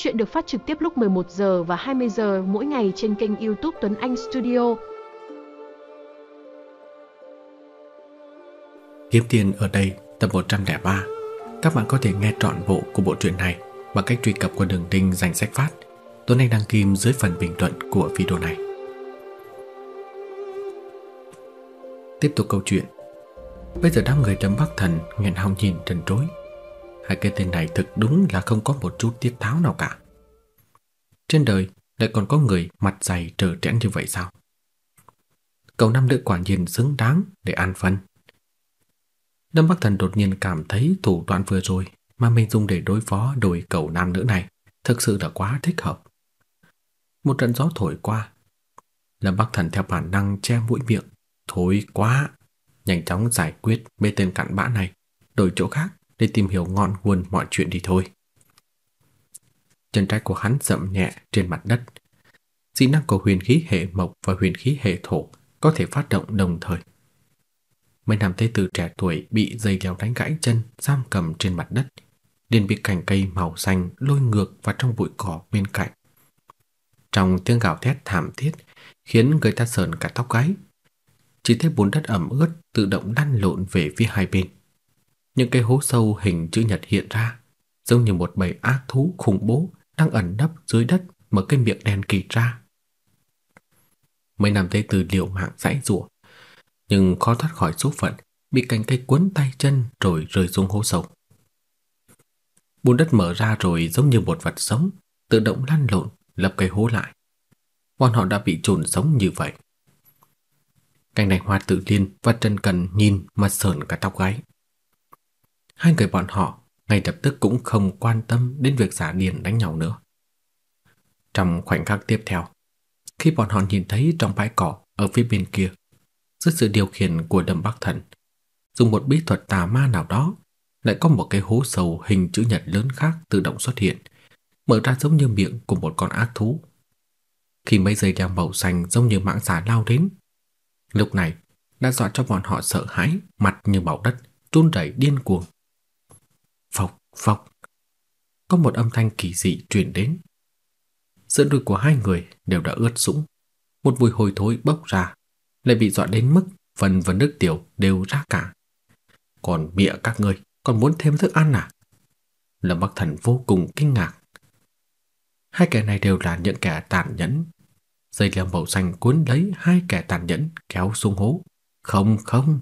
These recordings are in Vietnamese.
Chuyện được phát trực tiếp lúc 11 giờ và 20 giờ mỗi ngày trên kênh YouTube Tuấn Anh Studio. Kiếm tiền ở đây, tập 103. Các bạn có thể nghe trọn bộ của bộ truyện này bằng cách truy cập qua đường link danh sách phát Tuấn Anh đăng kim dưới phần bình luận của video này. Tiếp tục câu chuyện. Bây giờ đám người Trầm Bắc Thần, nghẹn họng nhìn trần trối. Hai cái tên này thực đúng là không có một chút tiết tháo nào cả. Trên đời lại còn có người mặt dày trở trẽn như vậy sao? Cậu nam nữ quả nhiên xứng đáng để an phân. Lâm Bắc Thần đột nhiên cảm thấy thủ đoạn vừa rồi mà mình dùng để đối phó đôi cậu nam nữ này thực sự là quá thích hợp. Một trận gió thổi qua, Lâm Bắc Thần theo bản năng che mũi miệng, thối quá, nhanh chóng giải quyết mấy tên cặn bã này, đổi chỗ khác để tìm hiểu ngọn nguồn mọi chuyện đi thôi. Chân trái của hắn dậm nhẹ trên mặt đất. Dị năng của huyền khí hệ mộc và huyền khí hệ thổ có thể phát động đồng thời. Mấy nam tế tử trẻ tuổi bị dây leo đánh gãy chân giam cầm trên mặt đất, liền bị cành cây màu xanh lôi ngược vào trong bụi cỏ bên cạnh. Trong tiếng gào thét thảm thiết khiến người ta sờn cả tóc gáy. Chỉ thấy bùn đất ẩm ướt tự động lăn lộn về phía hai bên. Những cái hố sâu hình chữ nhật hiện ra, giống như một bầy ác thú khủng bố đang ẩn nấp dưới đất mở cái miệng đen kỳ ra. Mấy nam tế từ liều mạng giãy giụa, nhưng khó thoát khỏi số phận, bị cành cây cuốn tay chân rồi rơi xuống hố sâu. Bùn đất mở ra rồi giống như một vật sống, tự động lăn lộn, lập cái hố lại. Bọn họ đã bị chôn sống như vậy. Cảnh này Hoa Tự Liên và Trần Cần nhìn mà sờn cả tóc gáy. Hai người bọn họ ngay lập tức cũng không quan tâm đến việc giả điên đánh nhau nữa. Trong khoảnh khắc tiếp theo, khi bọn họ nhìn thấy trong bãi cỏ ở phía bên kia, dưới sự điều khiển của Đầm Bắc Thần, dùng một bí thuật tà ma nào đó, lại có một cái hố sâu hình chữ nhật lớn khác tự động xuất hiện, mở ra giống như miệng của một con ác thú. Khi mấy dây đeo màu xanh giống như mãng xà lao đến, lúc này đã dọa cho bọn họ sợ hãi, mặt như bão đất, run rẩy điên cuồng. Phộc, phộc. Có một âm thanh kỳ dị truyền đến. Giữa đuôi của hai người đều đã ướt sũng, một mùi hôi thối bốc ra, lại bị dọa đến mức phần và nước tiểu đều ra cả. Còn bịa các ngươi còn muốn thêm thức ăn à? Lâm Bắc Thần vô cùng kinh ngạc. Hai kẻ này đều là những kẻ tàn nhẫn. Dây leo màu xanh cuốn lấy hai kẻ tàn nhẫn kéo xuống hố. Không không.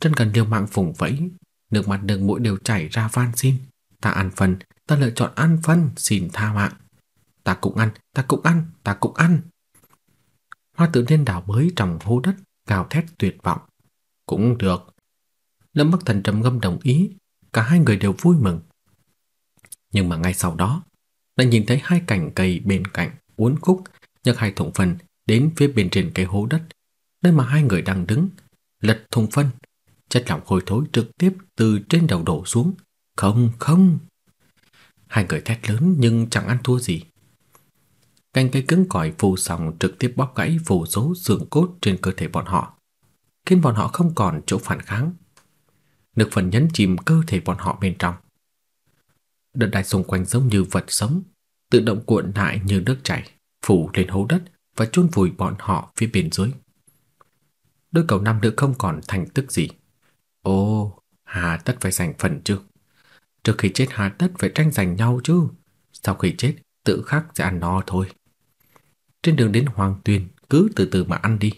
chân Cần liều mạng phùng vẫy, nước mặt nước mũi đều chảy ra van xin. Ta ăn phần, ta lựa chọn ăn phân, xin tha mạng. Ta cũng ăn, ta cũng ăn, ta cũng ăn. Hoa tử nhiên đảo bới trong hố đất, gào thét tuyệt vọng. Cũng được. Lâm Bắc Thần trầm ngâm đồng ý, cả hai người đều vui mừng. Nhưng mà ngay sau đó, lại nhìn thấy hai cành cây bên cạnh uốn khúc nhấc hai thùng phân đến phía bên trên cái hố đất, nơi mà hai người đang đứng, lật thùng phân, chất lỏng hôi thối trực tiếp từ trên đầu đổ xuống. Không, không. Hai người thét lớn nhưng chẳng ăn thua gì. Cành cây cứng cỏi phù sòng trực tiếp bóp gãy vô số xương cốt trên cơ thể bọn họ, khiến bọn họ không còn chỗ phản kháng. Nước phần nhấn chìm cơ thể bọn họ bên trong. Đất đai xung quanh giống như vật sống, tự động cuộn lại như nước chảy, phủ lên hố đất và chôn vùi bọn họ phía bên dưới. Đôi cầu nam nữ không còn thành tức gì. Ồ, Hà tất phải giành phần chứ? Trước khi chết Hà tất phải tranh giành nhau chứ? Sau khi chết, tự khắc sẽ ăn no thôi. Trên đường đến Hoàng Tuyên, cứ từ từ mà ăn đi.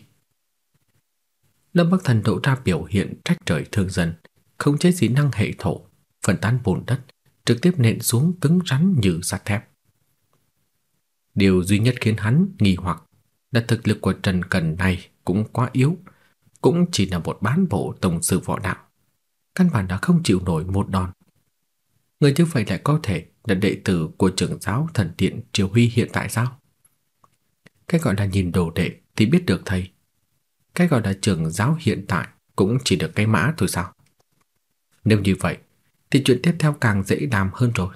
Lâm Bắc Thần lộ ra biểu hiện trách trời thương dân, không chế dị năng hệ thổ, phần tán bùn đất, trực tiếp nện xuống cứng rắn như sắt thép. Điều duy nhất khiến hắn nghi hoặc là thực lực của Trần Cần này cũng quá yếu, cũng chỉ là một bán bộ tổng sư võ đạo. Căn bản đã không chịu nổi một đòn. Người như vậy lại có thể là đệ tử của trưởng giáo thần điện Triều Huy hiện tại sao? Cái gọi là nhìn đồ đệ thì biết được thầy. Cái gọi là trưởng giáo hiện tại cũng chỉ được cái mã thôi sao? Nếu như vậy, thì chuyện tiếp theo càng dễ làm hơn rồi.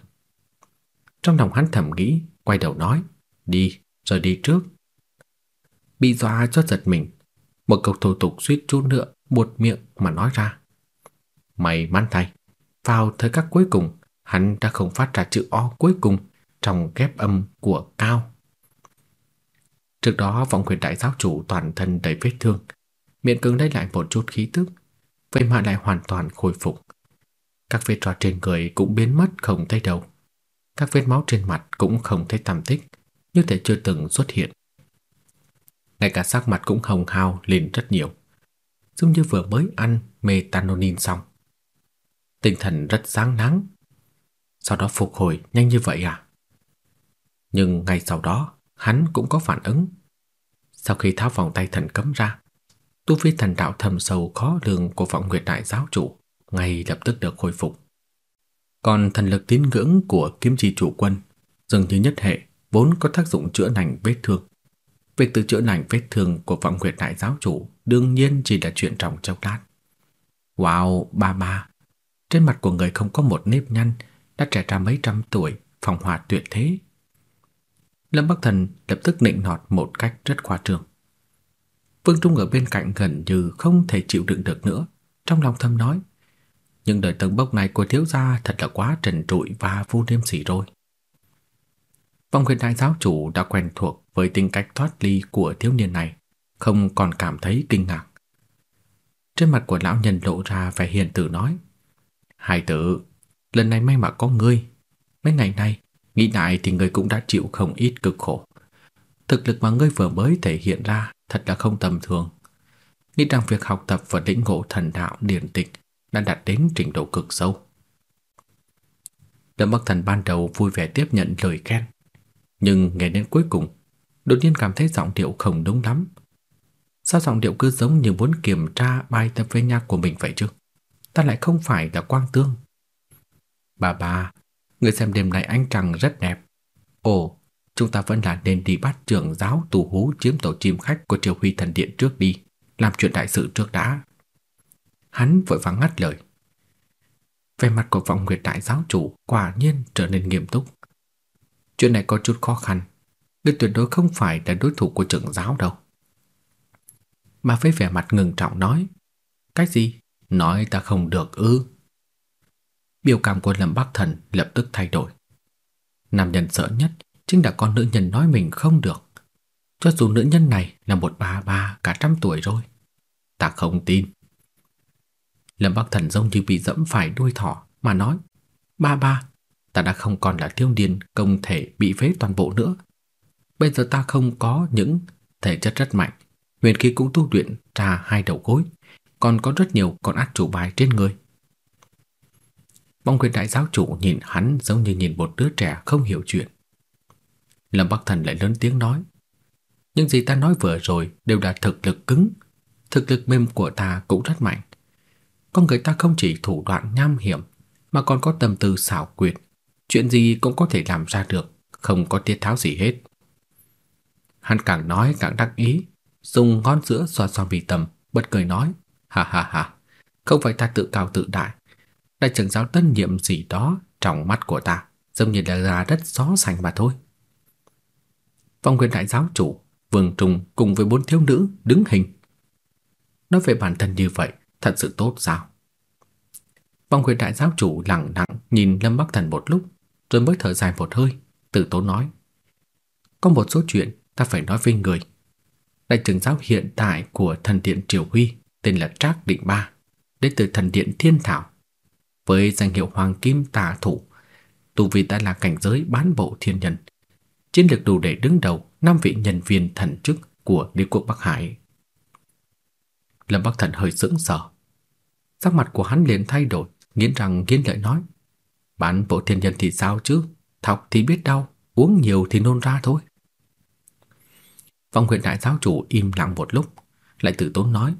Trong lòng hắn thầm nghĩ, quay đầu nói, đi, rồi đi trước. Bị dọa cho giật mình, một câu thủ tục suýt chút nữa buột miệng mà nói ra. May mắn thay, vào thời khắc cuối cùng, hắn đã không phát ra chữ O cuối cùng trong ghép âm của cao. Trước đó vọng quyền đại giáo chủ toàn thân đầy vết thương, miệng cứng lấy lại một chút khí tức, vậy mà lại hoàn toàn khôi phục. Các vết trò trên người cũng biến mất không thấy đâu. Các vết máu trên mặt cũng không thấy tăm tích, như thể chưa từng xuất hiện. Ngay cả sắc mặt cũng hồng hào lên rất nhiều, giống như vừa mới ăn metanonin xong. Tinh thần rất sáng nắng. Sau đó phục hồi nhanh như vậy à? Nhưng ngay sau đó, hắn cũng có phản ứng. Sau khi tháo vòng tay thần cấm ra, tu vi thần đạo thầm sâu khó lường của vọng nguyệt đại giáo chủ ngay lập tức được khôi phục. Còn thần lực tín ngưỡng của kiếm chi chủ quân dường như nhất hệ vốn có tác dụng chữa lành vết thương. Việc tự chữa lành vết thương của vọng nguyệt đại giáo chủ đương nhiên chỉ là chuyện trong chốc lát. Wow, ba ba. Trên mặt của người không có một nếp nhăn, đã trẻ ra mấy trăm tuổi, phong hòa tuyệt thế. Lâm Bắc Thần lập tức nịnh nọt một cách rất khoa trương. Vương Trung ở bên cạnh gần như không thể chịu đựng được nữa, trong lòng thầm nói: "Nhưng đời tầng bốc này của thiếu gia thật là quá trần trụi và vô liêm sỉ rồi." Vong huyền đại giáo chủ đã quen thuộc với tính cách thoát ly của thiếu niên này, không còn cảm thấy kinh ngạc. Trên mặt của lão nhân lộ ra vẻ hiền từ nói: "Hai tử, lần này may mà có ngươi, mấy ngày nay nghĩ lại thì ngươi cũng đã chịu không ít cực khổ. Thực lực mà ngươi vừa mới thể hiện ra thật là không tầm thường. Nghĩ rằng việc học tập và lĩnh ngộ thần đạo điển tịch đã đạt đến trình độ cực sâu. Lâm Bắc Thần ban đầu vui vẻ tiếp nhận lời khen, nhưng nghe đến cuối cùng, đột nhiên cảm thấy giọng điệu không đúng lắm. Sao giọng điệu cứ giống như muốn kiểm tra bài tập về nhạc của mình vậy chứ? Ta lại không phải là quang tương. Bà bà, người xem đêm nay ánh trăng rất đẹp. Ồ, chúng ta vẫn là nên đi bắt trưởng giáo tù hú chiếm tổ chim khách của Triều Huy thần điện trước đi, làm chuyện đại sự trước đã. Hắn vội vàng ngắt lời. Vẻ mặt của vọng nguyệt đại giáo chủ quả nhiên trở nên nghiêm túc. Chuyện này có chút khó khăn, đây tuyệt đối không phải là đối thủ của trưởng giáo đâu. Mà với vẻ mặt ngừng trọng nói, cái gì? Nói ta không được ư? Biểu cảm của Lâm Bắc Thần lập tức thay đổi. Nam nhân sợ nhất chính là con nữ nhân nói mình không được. Cho dù nữ nhân này là một bà bà cả trăm tuổi rồi. Ta không tin. Lâm Bắc Thần giống như bị dẫm phải đuôi thỏ mà nói. Ba ba, ta đã không còn là thiếu niên công thể bị phế toàn bộ nữa. Bây giờ ta không có những thể chất rất mạnh. Huyền khí cũng tu luyện ra hai đầu gối. Còn có rất nhiều con át chủ bài trên người. Bóng quyền đại giáo chủ nhìn hắn giống như nhìn một đứa trẻ không hiểu chuyện. Lâm Bắc Thần lại lớn tiếng nói. Những gì ta nói vừa rồi đều là thực lực cứng. Thực lực mềm của ta cũng rất mạnh. Con người ta không chỉ thủ đoạn nham hiểm mà còn có tâm tư xảo quyệt. Chuyện gì cũng có thể làm ra được, không có tiết tháo gì hết. Hắn càng nói càng đắc ý, dùng ngón giữa xoa xoa vì tầm, bật cười nói, ha ha ha, không phải ta tự cao tự đại, đại trưởng giáo tân nhiệm gì đó trong mắt của ta, giống như là gà đất gió xanh mà thôi. Phong quyền đại giáo chủ, Vương Trung cùng với bốn thiếu nữ đứng hình. Nói về bản thân như vậy, thật sự tốt sao? Phong quyền đại giáo chủ lặng lặng nhìn Lâm Bắc Thần một lúc, rồi mới thở dài một hơi, từ tốn nói: "Có một số chuyện ta phải nói với người. Đại trưởng giáo hiện tại của thần điện Triều Huy tên là Trác Định Ba, đến từ thần điện Thiên Thảo, với danh hiệu Hoàng Kim Tà Thủ, tu vi đã là cảnh giới bán bộ thiên nhân, chiến lược đủ để đứng đầu năm vị nhân viên thần chức của đế quốc Bắc Hải. Lâm Bắc Thần hơi sững sờ. Sắc mặt của hắn liền thay đổi, nghiến răng nghiến lợi nói: "Bán bộ thiên nhân thì sao chứ, thọc thì biết đau, uống nhiều thì nôn ra thôi." Phong huyện đại giáo chủ im lặng một lúc, lại tự tốn nói: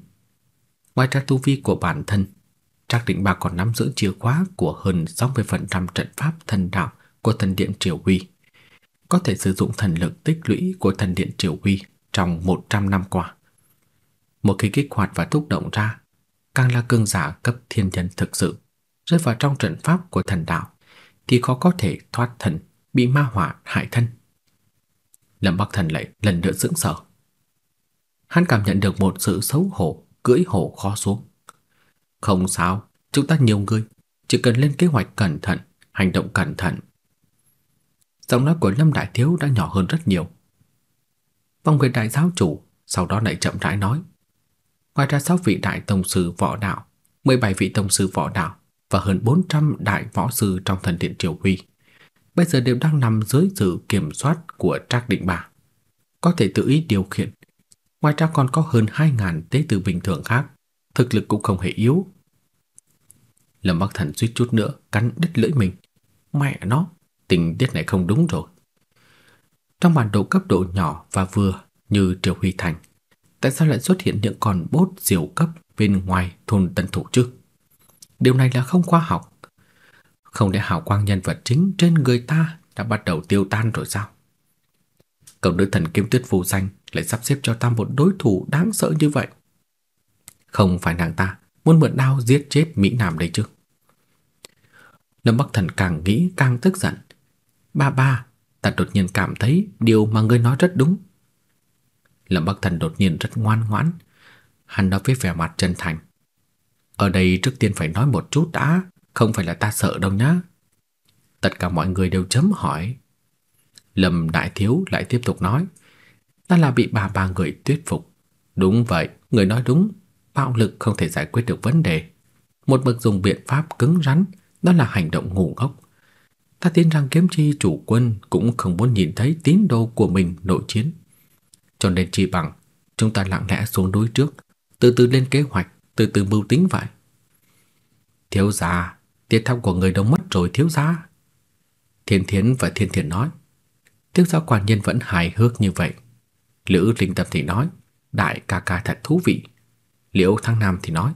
"Ngoài ra tu vi của bản thân, Trác Định bà còn nắm giữ chìa khóa của hơn 60% trận pháp thần đạo của thần điện Triều Huy có thể sử dụng thần lực tích lũy của thần điện Triều Huy trong 100 năm qua. Một khi kích hoạt và thúc động ra, càng là cường giả cấp thiên nhân thực sự, rơi vào trong trận pháp của thần đạo thì khó có thể thoát thần, bị ma hỏa hại thân. Lâm Bắc Thần lại lần nữa sững sờ. Hắn cảm nhận được một sự xấu hổ, cưỡi hổ khó xuống. Không sao, chúng ta nhiều người, chỉ cần lên kế hoạch cẩn thận, hành động cẩn thận Giọng nói của Lâm Đại Thiếu đã nhỏ hơn rất nhiều. Vong về đại giáo chủ sau đó lại chậm rãi nói. Ngoài ra sáu vị đại tông sư võ đạo, 17 vị tông sư võ đạo và hơn 400 đại võ sư trong thần điện Triều Huy bây giờ đều đang nằm dưới sự kiểm soát của Trác Định Bà, có thể tự ý điều khiển. Ngoài ra còn có hơn 2000 tế tử bình thường khác, thực lực cũng không hề yếu. Lâm Bắc Thần suýt chút nữa cắn đứt lưỡi mình. Mẹ nó, tình tiết này không đúng rồi. Trong bản đồ cấp độ nhỏ và vừa như Triều Huy Thành, tại sao lại xuất hiện những con bốt diều cấp bên ngoài thôn tân thủ chứ? Điều này là không khoa học. Không để hào quang nhân vật chính trên người ta đã bắt đầu tiêu tan rồi sao? Cậu nữ thần kiếm tuyết phù danh lại sắp xếp cho ta một đối thủ đáng sợ như vậy. Không phải nàng ta muốn mượn đao giết chết Mỹ Nam đây chứ. Lâm Bắc Thần càng nghĩ càng tức giận. Ba ba, ta đột nhiên cảm thấy điều mà ngươi nói rất đúng. Lâm Bắc Thần đột nhiên rất ngoan ngoãn. Hắn nói với vẻ mặt chân thành. Ở đây trước tiên phải nói một chút đã, không phải là ta sợ đâu nhá. Tất cả mọi người đều chấm hỏi. Lâm Đại Thiếu lại tiếp tục nói. Ta là bị bà ba người thuyết phục. Đúng vậy, người nói đúng. Bạo lực không thể giải quyết được vấn đề. Một bậc dùng biện pháp cứng rắn, đó là hành động ngu ngốc. Ta tin rằng kiếm chi chủ quân cũng không muốn nhìn thấy tín đồ của mình nội chiến. Cho nên chi bằng chúng ta lặng lẽ xuống núi trước, từ từ lên kế hoạch, từ từ mưu tính vậy. Thiếu gia, tiết thăm của người đâu mất rồi thiếu gia. Thiên Thiến và Thiên thiện nói. Thiếu gia quản nhân vẫn hài hước như vậy. Lữ Linh Tâm thì nói, đại ca ca thật thú vị. Liễu Thăng Nam thì nói,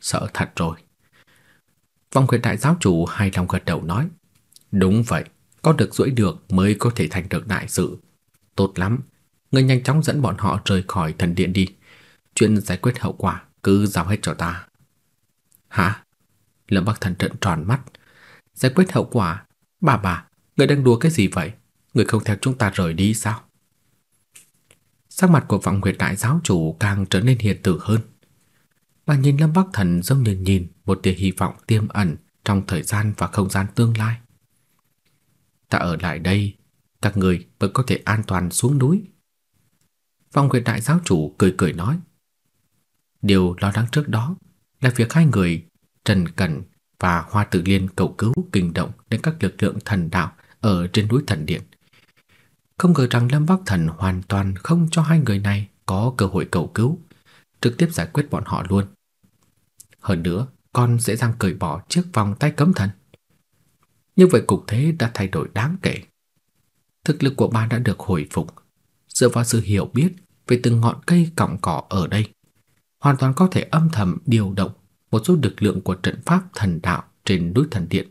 sợ thật rồi. Vong quyền đại giáo chủ hài lòng gật đầu nói, đúng vậy, có được duỗi được mới có thể thành được đại sự. Tốt lắm, ngươi nhanh chóng dẫn bọn họ rời khỏi thần điện đi. Chuyện giải quyết hậu quả cứ giao hết cho ta. Hả? Lâm Bắc Thần trợn tròn mắt. Giải quyết hậu quả? Bà bà, người đang đùa cái gì vậy? Người không theo chúng ta rời đi sao? Sắc mặt của vọng huyệt đại giáo chủ càng trở nên hiền tử hơn. Bà nhìn Lâm Bắc Thần giống như nhìn một tia hy vọng tiềm ẩn trong thời gian và không gian tương lai. Ta ở lại đây, các người vẫn có thể an toàn xuống núi. Vọng huyệt đại giáo chủ cười cười nói. Điều lo lắng trước đó là việc hai người Trần Cẩn và Hoa Tử Liên cầu cứu kinh động đến các lực lượng thần đạo ở trên núi thần điện. Không ngờ rằng Lâm Bắc Thần hoàn toàn không cho hai người này có cơ hội cầu cứu, trực tiếp giải quyết bọn họ luôn. Hơn nữa, còn dễ dàng cởi bỏ chiếc vòng tay cấm thần. Như vậy cục thế đã thay đổi đáng kể. Thực lực của bà đã được hồi phục, dựa vào sự hiểu biết về từng ngọn cây cọng cỏ ở đây, hoàn toàn có thể âm thầm điều động một số lực lượng của trận pháp thần đạo trên núi thần điện,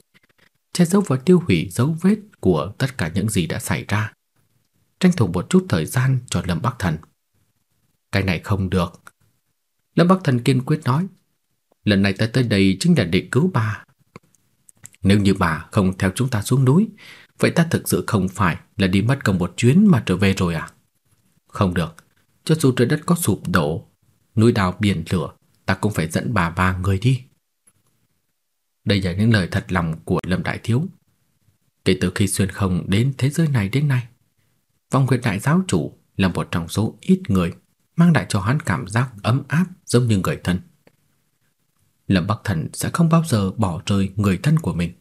che giấu và tiêu hủy dấu vết của tất cả những gì đã xảy ra. Tranh thủ một chút thời gian cho Lâm Bắc Thần. Cái này không được. Lâm Bắc Thần kiên quyết nói, lần này ta tới đây chính là để cứu bà. Nếu như bà không theo chúng ta xuống núi, vậy ta thực sự không phải là đi mất công một chuyến mà trở về rồi à? Không được, cho dù trời đất có sụp đổ, núi đào biển lửa, ta cũng phải dẫn bà ba người đi. Đây là những lời thật lòng của Lâm Đại Thiếu. Kể từ khi xuyên không đến thế giới này đến nay, vong huyệt đại giáo chủ là một trong số ít người mang lại cho hắn cảm giác ấm áp giống như người thân. Lâm Bắc Thần sẽ không bao giờ bỏ rơi người thân của mình.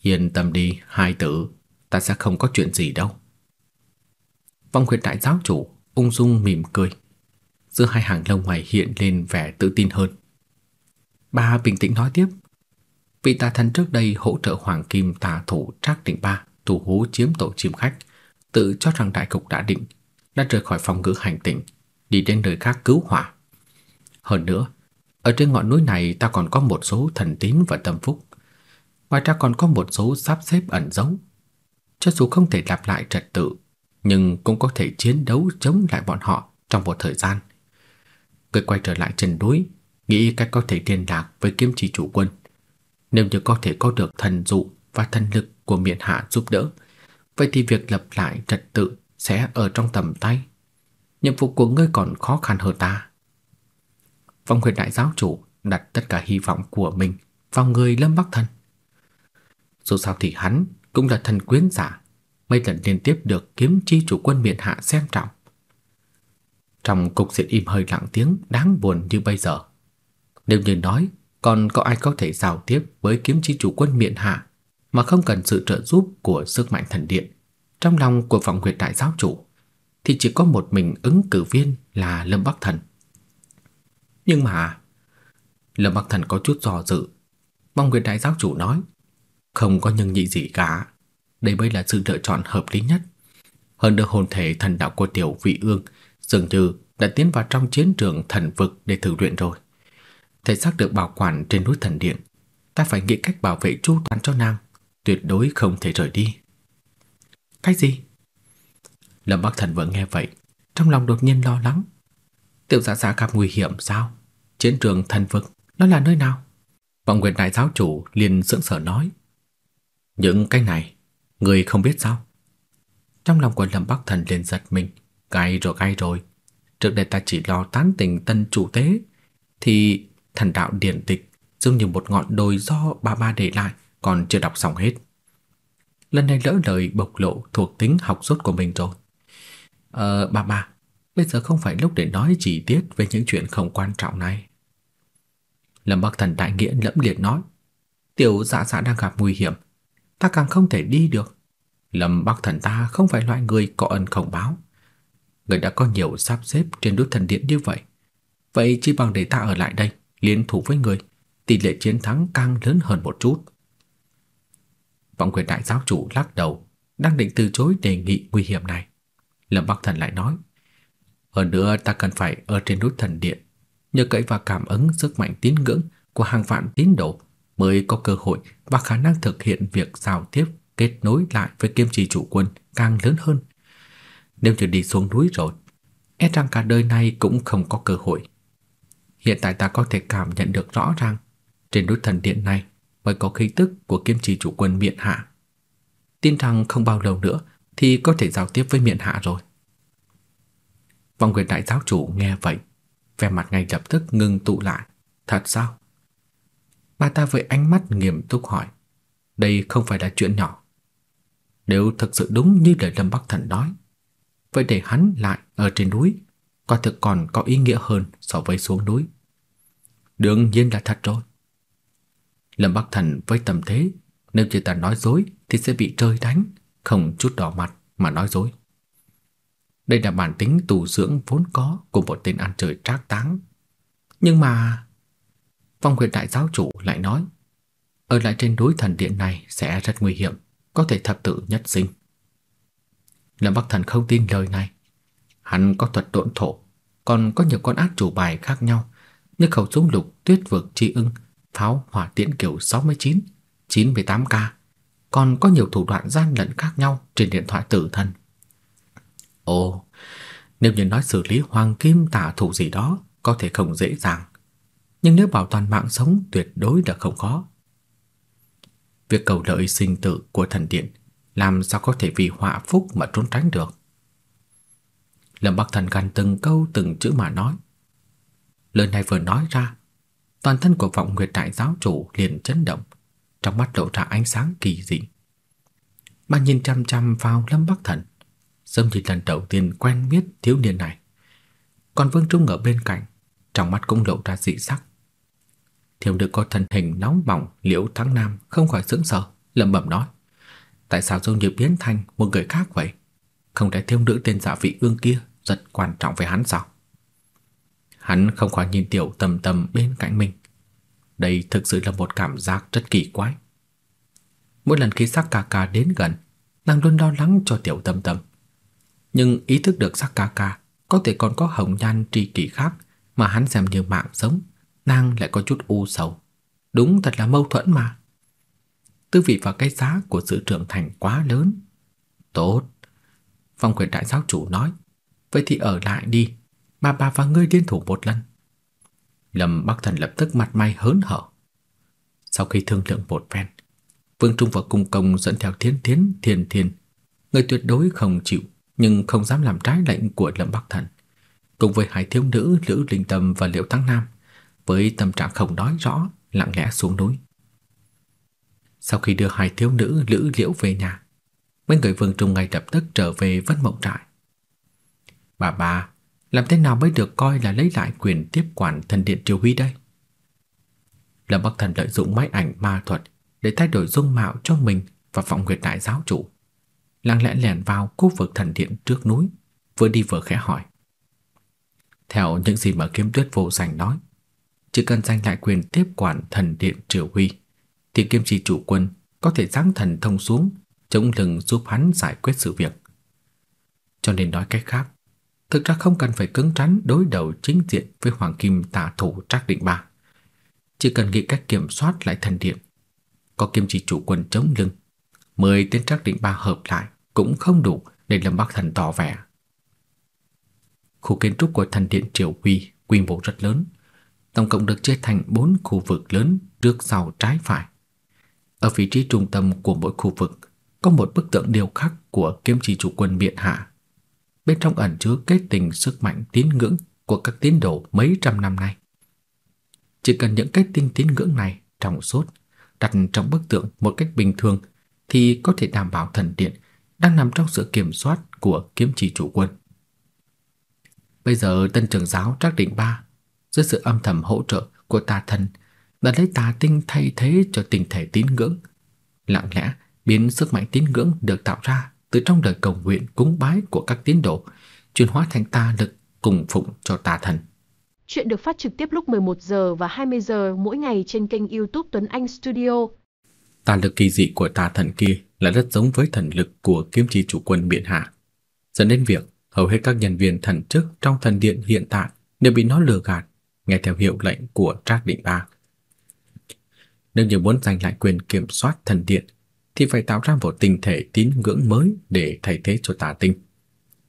Yên tâm đi, hai tử, ta sẽ không có chuyện gì đâu. Vong huyệt đại giáo chủ ung dung mỉm cười giữa hai hàng lông mày hiện lên vẻ tự tin hơn. Bà bình tĩnh nói tiếp. Vị tà thần trước đây hỗ trợ Hoàng Kim tà thủ Trác Định Ba thủ hú chiếm tổ chim khách, tự cho rằng đại cục đã định, đã rời khỏi phòng ngự hành tinh, đi đến nơi khác cứu hỏa. Hơn nữa, ở trên ngọn núi này ta còn có một số thần tín và tâm phúc. Ngoài ra còn có một số sắp xếp ẩn giấu. Cho dù không thể lặp lại trật tự, nhưng cũng có thể chiến đấu chống lại bọn họ trong một thời gian Người quay trở lại chân núi, nghĩ cách có thể liên lạc với kiếm chỉ chủ quân. Nếu như có thể có được thần dụ và thần lực của miện hạ giúp đỡ, vậy thì việc lập lại trật tự sẽ ở trong tầm tay. Nhiệm vụ của ngươi còn khó khăn hơn ta. Phong huyền đại giáo chủ đặt tất cả hy vọng của mình vào người Lâm Bắc Thần. Dù sao thì hắn cũng là thần quyến giả, mấy lần liên tiếp được kiếm chi chủ quân miện hạ xem trọng. Trong cục diện im hơi lặng tiếng đáng buồn như bây giờ, nếu như nói còn có ai có thể giao tiếp với kiếm chi chủ quân miện hạ mà không cần sự trợ giúp của sức mạnh thần điện trong lòng của vọng huyệt đại giáo chủ thì chỉ có một mình ứng cử viên là Lâm Bắc Thần. Nhưng mà Lâm Bắc Thần có chút do dự. Vọng huyệt đại giáo chủ nói, không có nhân nhị gì cả, đây mới là sự lựa chọn hợp lý nhất. Hơn nữa hồn thể thần đạo của tiểu vị ương dường như đã tiến vào trong chiến trường thần vực để thử luyện rồi. Thể xác được bảo quản trên núi thần điện, ta phải nghĩ cách bảo vệ chu toàn cho nàng, tuyệt đối không thể rời đi. Cái gì? Lâm Bắc Thần vừa nghe vậy, trong lòng đột nhiên lo lắng. Tiểu giả giả gặp nguy hiểm sao? Chiến trường thần vực, nó là nơi nào? Vọng Nguyệt Đại giáo chủ liền sững sờ nói. Những cái này, người không biết sao? Trong lòng của Lâm Bắc Thần liền giật mình, gai rồi gai rồi. Trước đây ta chỉ lo tán tình tân chủ tế, thì thần đạo điển tịch giống như một ngọn đồi do ba ba để lại, còn chưa đọc xong hết. Lần này lỡ lời bộc lộ thuộc tính học rốt của mình rồi. Ờ, bà ba bây giờ không phải lúc để nói chi tiết về những chuyện không quan trọng này. Lâm Bắc Thần đại nghĩa lẫm liệt nói, tiểu dạ dạ đang gặp nguy hiểm, ta càng không thể đi được. Lâm Bắc Thần ta không phải loại người có ân không báo. Người đã có nhiều sắp xếp trên đốt thần điện như vậy. Vậy chỉ bằng để ta ở lại đây, liên thủ với người, tỷ lệ chiến thắng càng lớn hơn một chút. Vọng quyền đại giáo chủ lắc đầu, đang định từ chối đề nghị nguy hiểm này. Lâm Bắc Thần lại nói, hơn nữa ta cần phải ở trên đốt thần điện, nhờ cậy vào cảm ứng sức mạnh tín ngưỡng của hàng vạn tín đồ mới có cơ hội và khả năng thực hiện việc giao tiếp kết nối lại với kiêm trì chủ quân càng lớn hơn. Nếu như đi xuống núi rồi, e rằng cả đời này cũng không có cơ hội. Hiện tại ta có thể cảm nhận được rõ ràng trên núi thần điện này mới có khí tức của kiếm trì chủ quân miện hạ. Tin rằng không bao lâu nữa thì có thể giao tiếp với miện hạ rồi. Vong quyền đại giáo chủ nghe vậy, vẻ mặt ngay lập tức ngưng tụ lại. Thật sao? Bà ta với ánh mắt nghiêm túc hỏi. Đây không phải là chuyện nhỏ. Nếu thực sự đúng như lời Lâm Bắc Thần nói, vậy để hắn lại ở trên núi, quả thực còn có ý nghĩa hơn so với xuống núi. Đương nhiên là thật rồi. Lâm Bắc Thần với tầm thế, nếu chỉ ta nói dối thì sẽ bị trời đánh, không chút đỏ mặt mà nói dối. Đây là bản tính tù dưỡng vốn có của một tên ăn trời trác táng. Nhưng mà... Phong quyền đại giáo chủ lại nói, ở lại trên núi thần điện này sẽ rất nguy hiểm, có thể thập tử nhất sinh. Lâm Bắc Thần không tin lời này. Hắn có thuật độn thổ, còn có nhiều con ác chủ bài khác nhau, như khẩu súng lục tuyết vực chi ưng pháo hỏa tiễn kiểu 69, 98K, còn có nhiều thủ đoạn gian lận khác nhau trên điện thoại tử thần. Ồ, nếu như nói xử lý hoàng kim tả thủ gì đó có thể không dễ dàng, nhưng nếu bảo toàn mạng sống tuyệt đối là không khó. Việc cầu lợi sinh tử của thần điện làm sao có thể vì họa phúc mà trốn tránh được. Lâm Bắc Thần gằn từng câu từng chữ mà nói. Lời này vừa nói ra, toàn thân của vọng nguyệt đại giáo chủ liền chấn động, trong mắt lộ ra ánh sáng kỳ dị. Bà nhìn chăm chăm vào Lâm Bắc Thần, giống như lần đầu tiên quen biết thiếu niên này. Còn Vương Trung ở bên cạnh, trong mắt cũng lộ ra dị sắc. Thiếu nữ có thân hình nóng bỏng, Liễu Thắng Nam không khỏi sững sờ, lẩm bẩm nói: "Tại sao giống như biến thành một người khác vậy? Không thể thiếu nữ tên giả Vị Ương kia rất quan trọng với hắn sao?" Hắn không khỏi nhìn tiểu tầm tầm bên cạnh mình. Đây thực sự là một cảm giác rất kỳ quái. Mỗi lần khi sắc ca ca đến gần, nàng luôn lo lắng cho tiểu tâm tâm. Nhưng ý thức được sắc ca ca có thể còn có hồng nhan tri kỷ khác mà hắn xem như mạng sống, nàng lại có chút u sầu. Đúng thật là mâu thuẫn mà. Tư vị và cái giá của sự trưởng thành quá lớn. Tốt. Phong quyền đại giáo chủ nói, vậy thì ở lại đi, mà bà và ngươi liên thủ một lần. Lâm Bắc Thần lập tức mặt mày hớn hở. Sau khi thương lượng một phen, Vương Trung và Cung Công dẫn theo Thiên Thiến, thiền thiền người tuyệt đối không chịu nhưng không dám làm trái lệnh của Lâm Bắc Thần, cùng với hai thiếu nữ Lữ Linh Tâm và Liễu Thắng Nam, với tâm trạng không nói rõ, lặng lẽ xuống núi. Sau khi đưa hai thiếu nữ Lữ Liễu về nhà, mấy người Vương Trung ngay lập tức trở về Vân Mộng Trại. Bà bà, làm thế nào mới được coi là lấy lại quyền tiếp quản thần điện Triều Huy đây? Lâm Bắc Thần lợi dụng máy ảnh ma thuật để thay đổi dung mạo cho mình và vọng nguyệt đại giáo chủ. Lặng lẽ lẻn vào khu vực thần điện trước núi, vừa đi vừa khẽ hỏi. Theo những gì mà kiếm tuyết vô sành nói, chỉ cần giành lại quyền tiếp quản thần điện Triều Huy, thì kiếm chi chủ quân có thể giáng thần thông xuống, chống lưng giúp hắn giải quyết sự việc. Cho nên nói cách khác, thực ra không cần phải cứng rắn đối đầu chính diện với Hoàng Kim tà thủ Trác Định Ba. Chỉ cần nghĩ cách kiểm soát lại thần điện, có kiếm chi chủ quân chống lưng, mười tên Trác Định Ba hợp lại cũng không đủ để Lâm Bắc Thần tỏ vẻ. Khu kiến trúc của thần điện Triều Huy quy mô rất lớn, tổng cộng được chia thành 4 khu vực lớn trước sau trái phải. Ở vị trí trung tâm của mỗi khu vực, có một bức tượng điêu khắc của kiếm chỉ chủ quân Miện Hạ. Bên trong ẩn chứa kết tình sức mạnh tín ngưỡng của các tín đồ mấy trăm năm nay. Chỉ cần những kết tinh tín ngưỡng này trong suốt, đặt trong bức tượng một cách bình thường, thì có thể đảm bảo thần điện đang nằm trong sự kiểm soát của kiếm chỉ chủ quân. Bây giờ tân trưởng giáo Trác Định Ba, dưới sự âm thầm hỗ trợ của tà thần đã lấy tà tinh thay thế cho tinh thể tín ngưỡng, lặng lẽ biến sức mạnh tín ngưỡng được tạo ra từ trong đời cầu nguyện cúng bái của các tín đồ chuyển hóa thành tà lực cùng phụng cho tà thần. Chuyện được phát trực tiếp lúc 11 giờ và 20 giờ mỗi ngày trên kênh YouTube Tuấn Anh Studio. Tà lực kỳ dị của tà thần kia là rất giống với thần lực của kiếm chi chủ quân Biện Hạ, dẫn đến việc hầu hết các nhân viên thần chức trong thần điện hiện tại đều bị nó lừa gạt, nghe theo hiệu lệnh của Trác Định Ba. Nếu như muốn giành lại quyền kiểm soát thần điện thì phải tạo ra một tinh thể tín ngưỡng mới để thay thế cho tà tinh.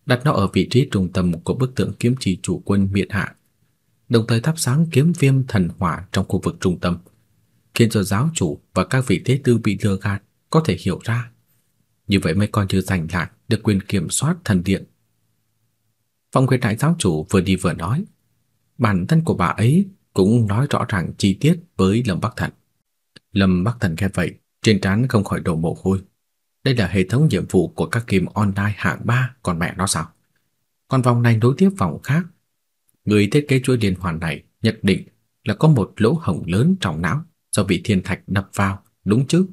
Đặt nó ở vị trí trung tâm của bức tượng kiếm chỉ chủ quân miệt hạ, đồng thời thắp sáng kiếm viêm thần hỏa trong khu vực trung tâm, khiến cho giáo chủ và các vị thế tư bị lừa gạt có thể hiểu ra. Như vậy mới coi như giành lại được quyền kiểm soát thần điện. Phong quyền đại giáo chủ vừa đi vừa nói, bản thân của bà ấy cũng nói rõ ràng chi tiết với Lâm Bắc Thần. Lâm Bắc Thần nghe vậy, trên trán không khỏi đổ mồ hôi. Đây là hệ thống nhiệm vụ của các game online hạng 3, còn mẹ nó sao? Còn vòng này nối tiếp vòng khác. Người thiết kế chuỗi liên hoàn này nhất định là có một lỗ hổng lớn trong não do bị thiên thạch đập vào, đúng chứ?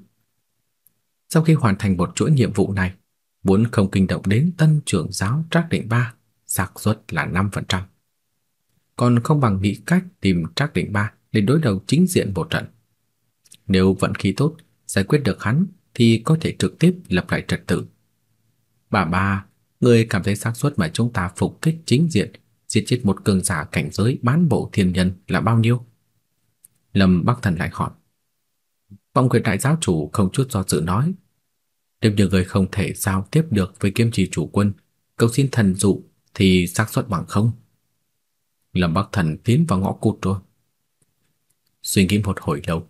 Sau khi hoàn thành một chuỗi nhiệm vụ này, muốn không kinh động đến tân trưởng giáo Trác Định Ba, xác suất là 5%. Còn không bằng nghĩ cách tìm Trác Định Ba để đối đầu chính diện một trận. Nếu vận khí tốt, giải quyết được hắn thì có thể trực tiếp lập lại trật tự. Bà ba, người cảm thấy xác suất mà chúng ta phục kích chính diện, giết chết một cường giả cảnh giới bán bộ thiên nhân là bao nhiêu? Lâm Bắc Thần lại hỏi. Vọng quyền đại giáo chủ không chút do dự nói. Nếu như người không thể giao tiếp được với kiếm trì chủ quân, cầu xin thần dụ thì xác suất bằng không. Lâm Bắc Thần tiến vào ngõ cụt rồi. Suy nghĩ một hồi lâu,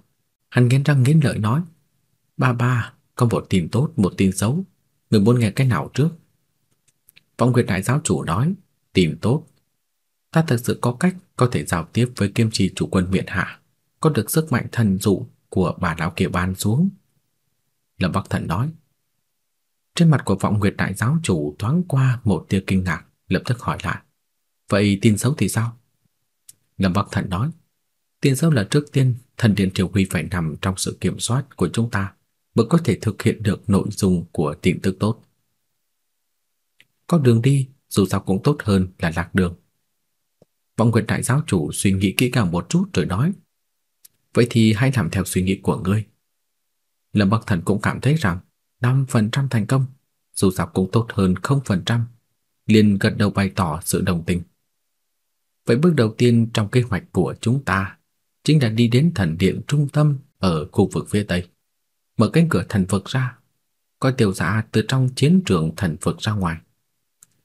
hắn nghiến răng nghiến lợi nói. Ba ba, có một tin tốt, một tin xấu. Người muốn nghe cái nào trước? Vọng Nguyệt Đại Giáo Chủ nói, tin tốt. Ta thật sự có cách có thể giao tiếp với kiêm trì chủ quân miện hạ, có được sức mạnh thần dụ của bà lão kia ban xuống. Lâm Bắc Thần nói. Trên mặt của Vọng Nguyệt Đại Giáo Chủ thoáng qua một tia kinh ngạc, lập tức hỏi lại. Vậy tin xấu thì sao? Lâm Bắc Thần nói. Tin xấu là trước tiên thần điện triều huy phải nằm trong sự kiểm soát của chúng ta mới có thể thực hiện được nội dung của tin tức tốt. Có đường đi dù sao cũng tốt hơn là lạc đường. Vọng Nguyệt đại giáo chủ suy nghĩ kỹ càng một chút rồi nói: "Vậy thì hãy làm theo suy nghĩ của ngươi." Lâm Bắc Thần cũng cảm thấy rằng 5% thành công, dù sao cũng tốt hơn 0%, liền gật đầu bày tỏ sự đồng tình. Vậy bước đầu tiên trong kế hoạch của chúng ta chính là đi đến thần điện trung tâm ở khu vực phía tây mở cánh cửa thần vực ra, coi tiểu giả từ trong chiến trường thần vực ra ngoài.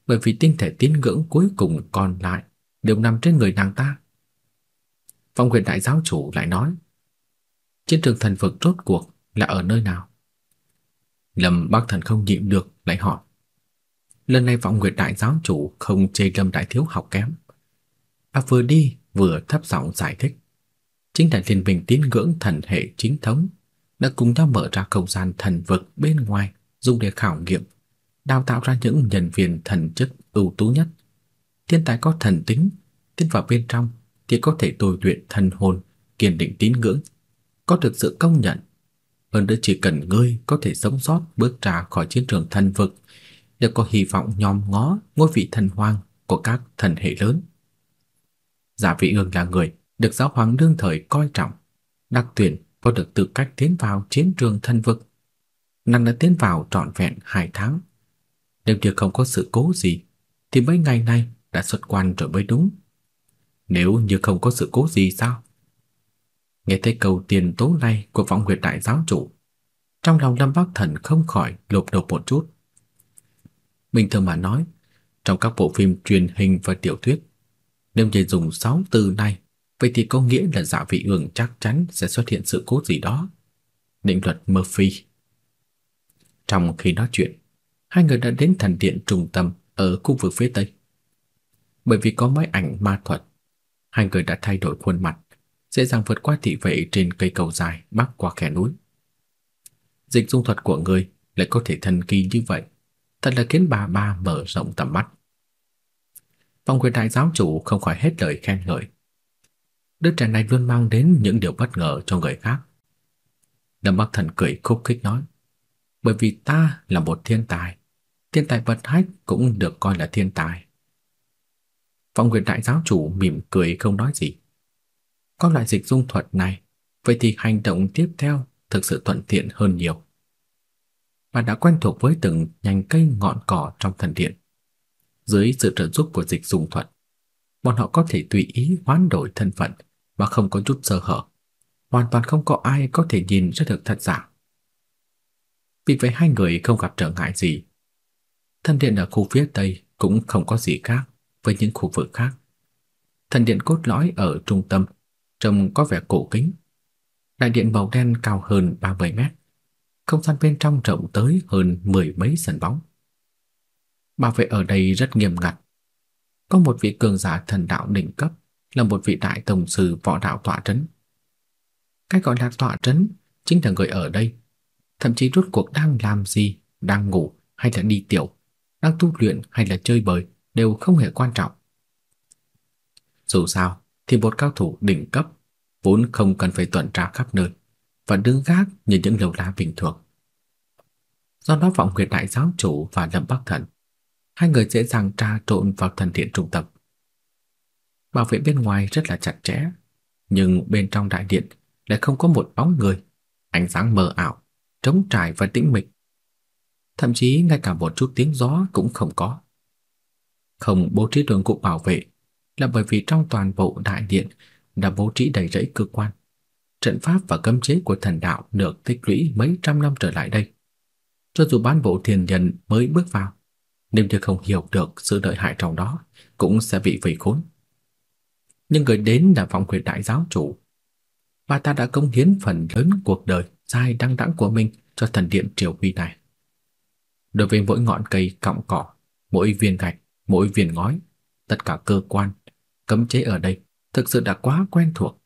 Bởi vì tinh thể tín ngưỡng cuối cùng còn lại đều nằm trên người nàng ta. Phong huyền đại giáo chủ lại nói, chiến trường thần vực rốt cuộc là ở nơi nào? Lâm Bắc Thần không nhịn được lại hỏi. Lần này Vọng Nguyệt đại giáo chủ không chê Lâm đại thiếu học kém. Bà vừa đi vừa thấp giọng giải thích, chính là liên minh tín ngưỡng thần hệ chính thống đã cùng nhau mở ra không gian thần vực bên ngoài dùng để khảo nghiệm, đào tạo ra những nhân viên thần chức ưu tú nhất. Thiên tài có thần tính, tiến vào bên trong thì có thể tôi luyện thần hồn, kiên định tín ngưỡng, có được sự công nhận. Hơn nữa chỉ cần ngươi có thể sống sót bước ra khỏi chiến trường thần vực, đều có hy vọng nhòm ngó ngôi vị thần hoàng của các thần hệ lớn. Giả vị ương là người được giáo hoàng đương thời coi trọng, đặc tuyển có được tư cách tiến vào chiến trường thân vực. Nàng đã tiến vào trọn vẹn hai tháng. Nếu như không có sự cố gì, thì mấy ngày nay đã xuất quan rồi mới đúng. Nếu như không có sự cố gì sao? Nghe thấy câu tiền tố này của vọng huyệt đại giáo chủ, trong lòng Lâm Bắc Thần không khỏi lộp đột một chút. Bình thường mà nói, trong các bộ phim truyền hình và tiểu thuyết, nếu như dùng sáu từ này Vậy thì có nghĩa là dạ vị ương chắc chắn sẽ xuất hiện sự cố gì đó. Định luật Murphy. Trong khi nói chuyện, hai người đã đến thần điện trung tâm ở khu vực phía tây. Bởi vì có máy ảnh ma thuật, hai người đã thay đổi khuôn mặt, dễ dàng vượt qua thị vệ trên cây cầu dài bắc qua khe núi. Dịch dung thuật của người lại có thể thần kỳ như vậy, thật là khiến bà ba mở rộng tầm mắt. Vòng quyền đại giáo chủ không khỏi hết lời khen ngợi đứa trẻ này luôn mang đến những điều bất ngờ cho người khác. Lâm Bắc Thần cười khúc khích nói, bởi vì ta là một thiên tài, thiên tài vật hách cũng được coi là thiên tài. Phong quyền đại giáo chủ mỉm cười không nói gì. Có loại dịch dung thuật này, vậy thì hành động tiếp theo thực sự thuận tiện hơn nhiều. Bà đã quen thuộc với từng nhành cây ngọn cỏ trong thần điện. Dưới sự trợ giúp của dịch dung thuật, bọn họ có thể tùy ý hoán đổi thân phận mà không có chút sơ hở. Hoàn toàn không có ai có thể nhìn ra được thật giả. Vì vậy hai người không gặp trở ngại gì. Thần điện ở khu phía tây cũng không có gì khác với những khu vực khác. Thần điện cốt lõi ở trung tâm trông có vẻ cổ kính. Đại điện màu đen cao hơn 30 mét. Không gian bên trong rộng tới hơn mười mấy sân bóng. Bảo vệ ở đây rất nghiêm ngặt. Có một vị cường giả thần đạo đỉnh cấp là một vị đại tổng sư võ đạo tọa trấn. Cái gọi là tọa trấn chính là người ở đây, thậm chí rốt cuộc đang làm gì, đang ngủ hay là đi tiểu, đang tu luyện hay là chơi bời đều không hề quan trọng. Dù sao thì một cao thủ đỉnh cấp vốn không cần phải tuần tra khắp nơi và đứng gác như những lầu la bình thường. Do đó vọng nguyệt đại giáo chủ và Lâm Bắc Thần, hai người dễ dàng tra trộn vào thần điện trung tâm. Bảo vệ bên ngoài rất là chặt chẽ, nhưng bên trong đại điện lại không có một bóng người, ánh sáng mờ ảo, trống trải và tĩnh mịch. Thậm chí ngay cả một chút tiếng gió cũng không có. Không bố trí đường ngũ bảo vệ là bởi vì trong toàn bộ đại điện đã bố trí đầy rẫy cơ quan, trận pháp và cấm chế của thần đạo được tích lũy mấy trăm năm trở lại đây. Cho dù bán bộ thiền nhân mới bước vào, nếu như không hiểu được sự lợi hại trong đó, cũng sẽ bị vây khốn nhưng người đến là vọng quyền đại giáo chủ. Bà ta đã công hiến phần lớn cuộc đời dài đăng đẵng của mình cho thần điện triều huy này. Đối với mỗi ngọn cây cọng cỏ, mỗi viên gạch, mỗi viên ngói, tất cả cơ quan, cấm chế ở đây thực sự đã quá quen thuộc.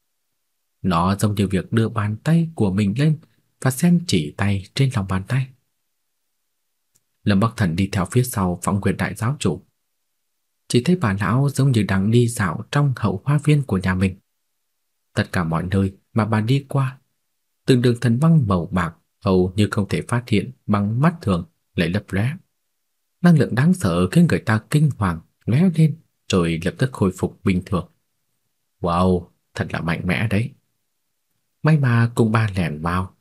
Nó giống như việc đưa bàn tay của mình lên và xem chỉ tay trên lòng bàn tay. Lâm Bắc Thần đi theo phía sau phóng quyền đại giáo chủ, chỉ thấy bà lão giống như đang đi dạo trong hậu hoa viên của nhà mình. Tất cả mọi nơi mà bà đi qua, từng đường thần băng màu bạc hầu như không thể phát hiện bằng mắt thường lại lấp lóe. Năng lượng đáng sợ khiến người ta kinh hoàng lóe lên rồi lập tức khôi phục bình thường. Wow, thật là mạnh mẽ đấy. May mà cùng ba lẻn vào,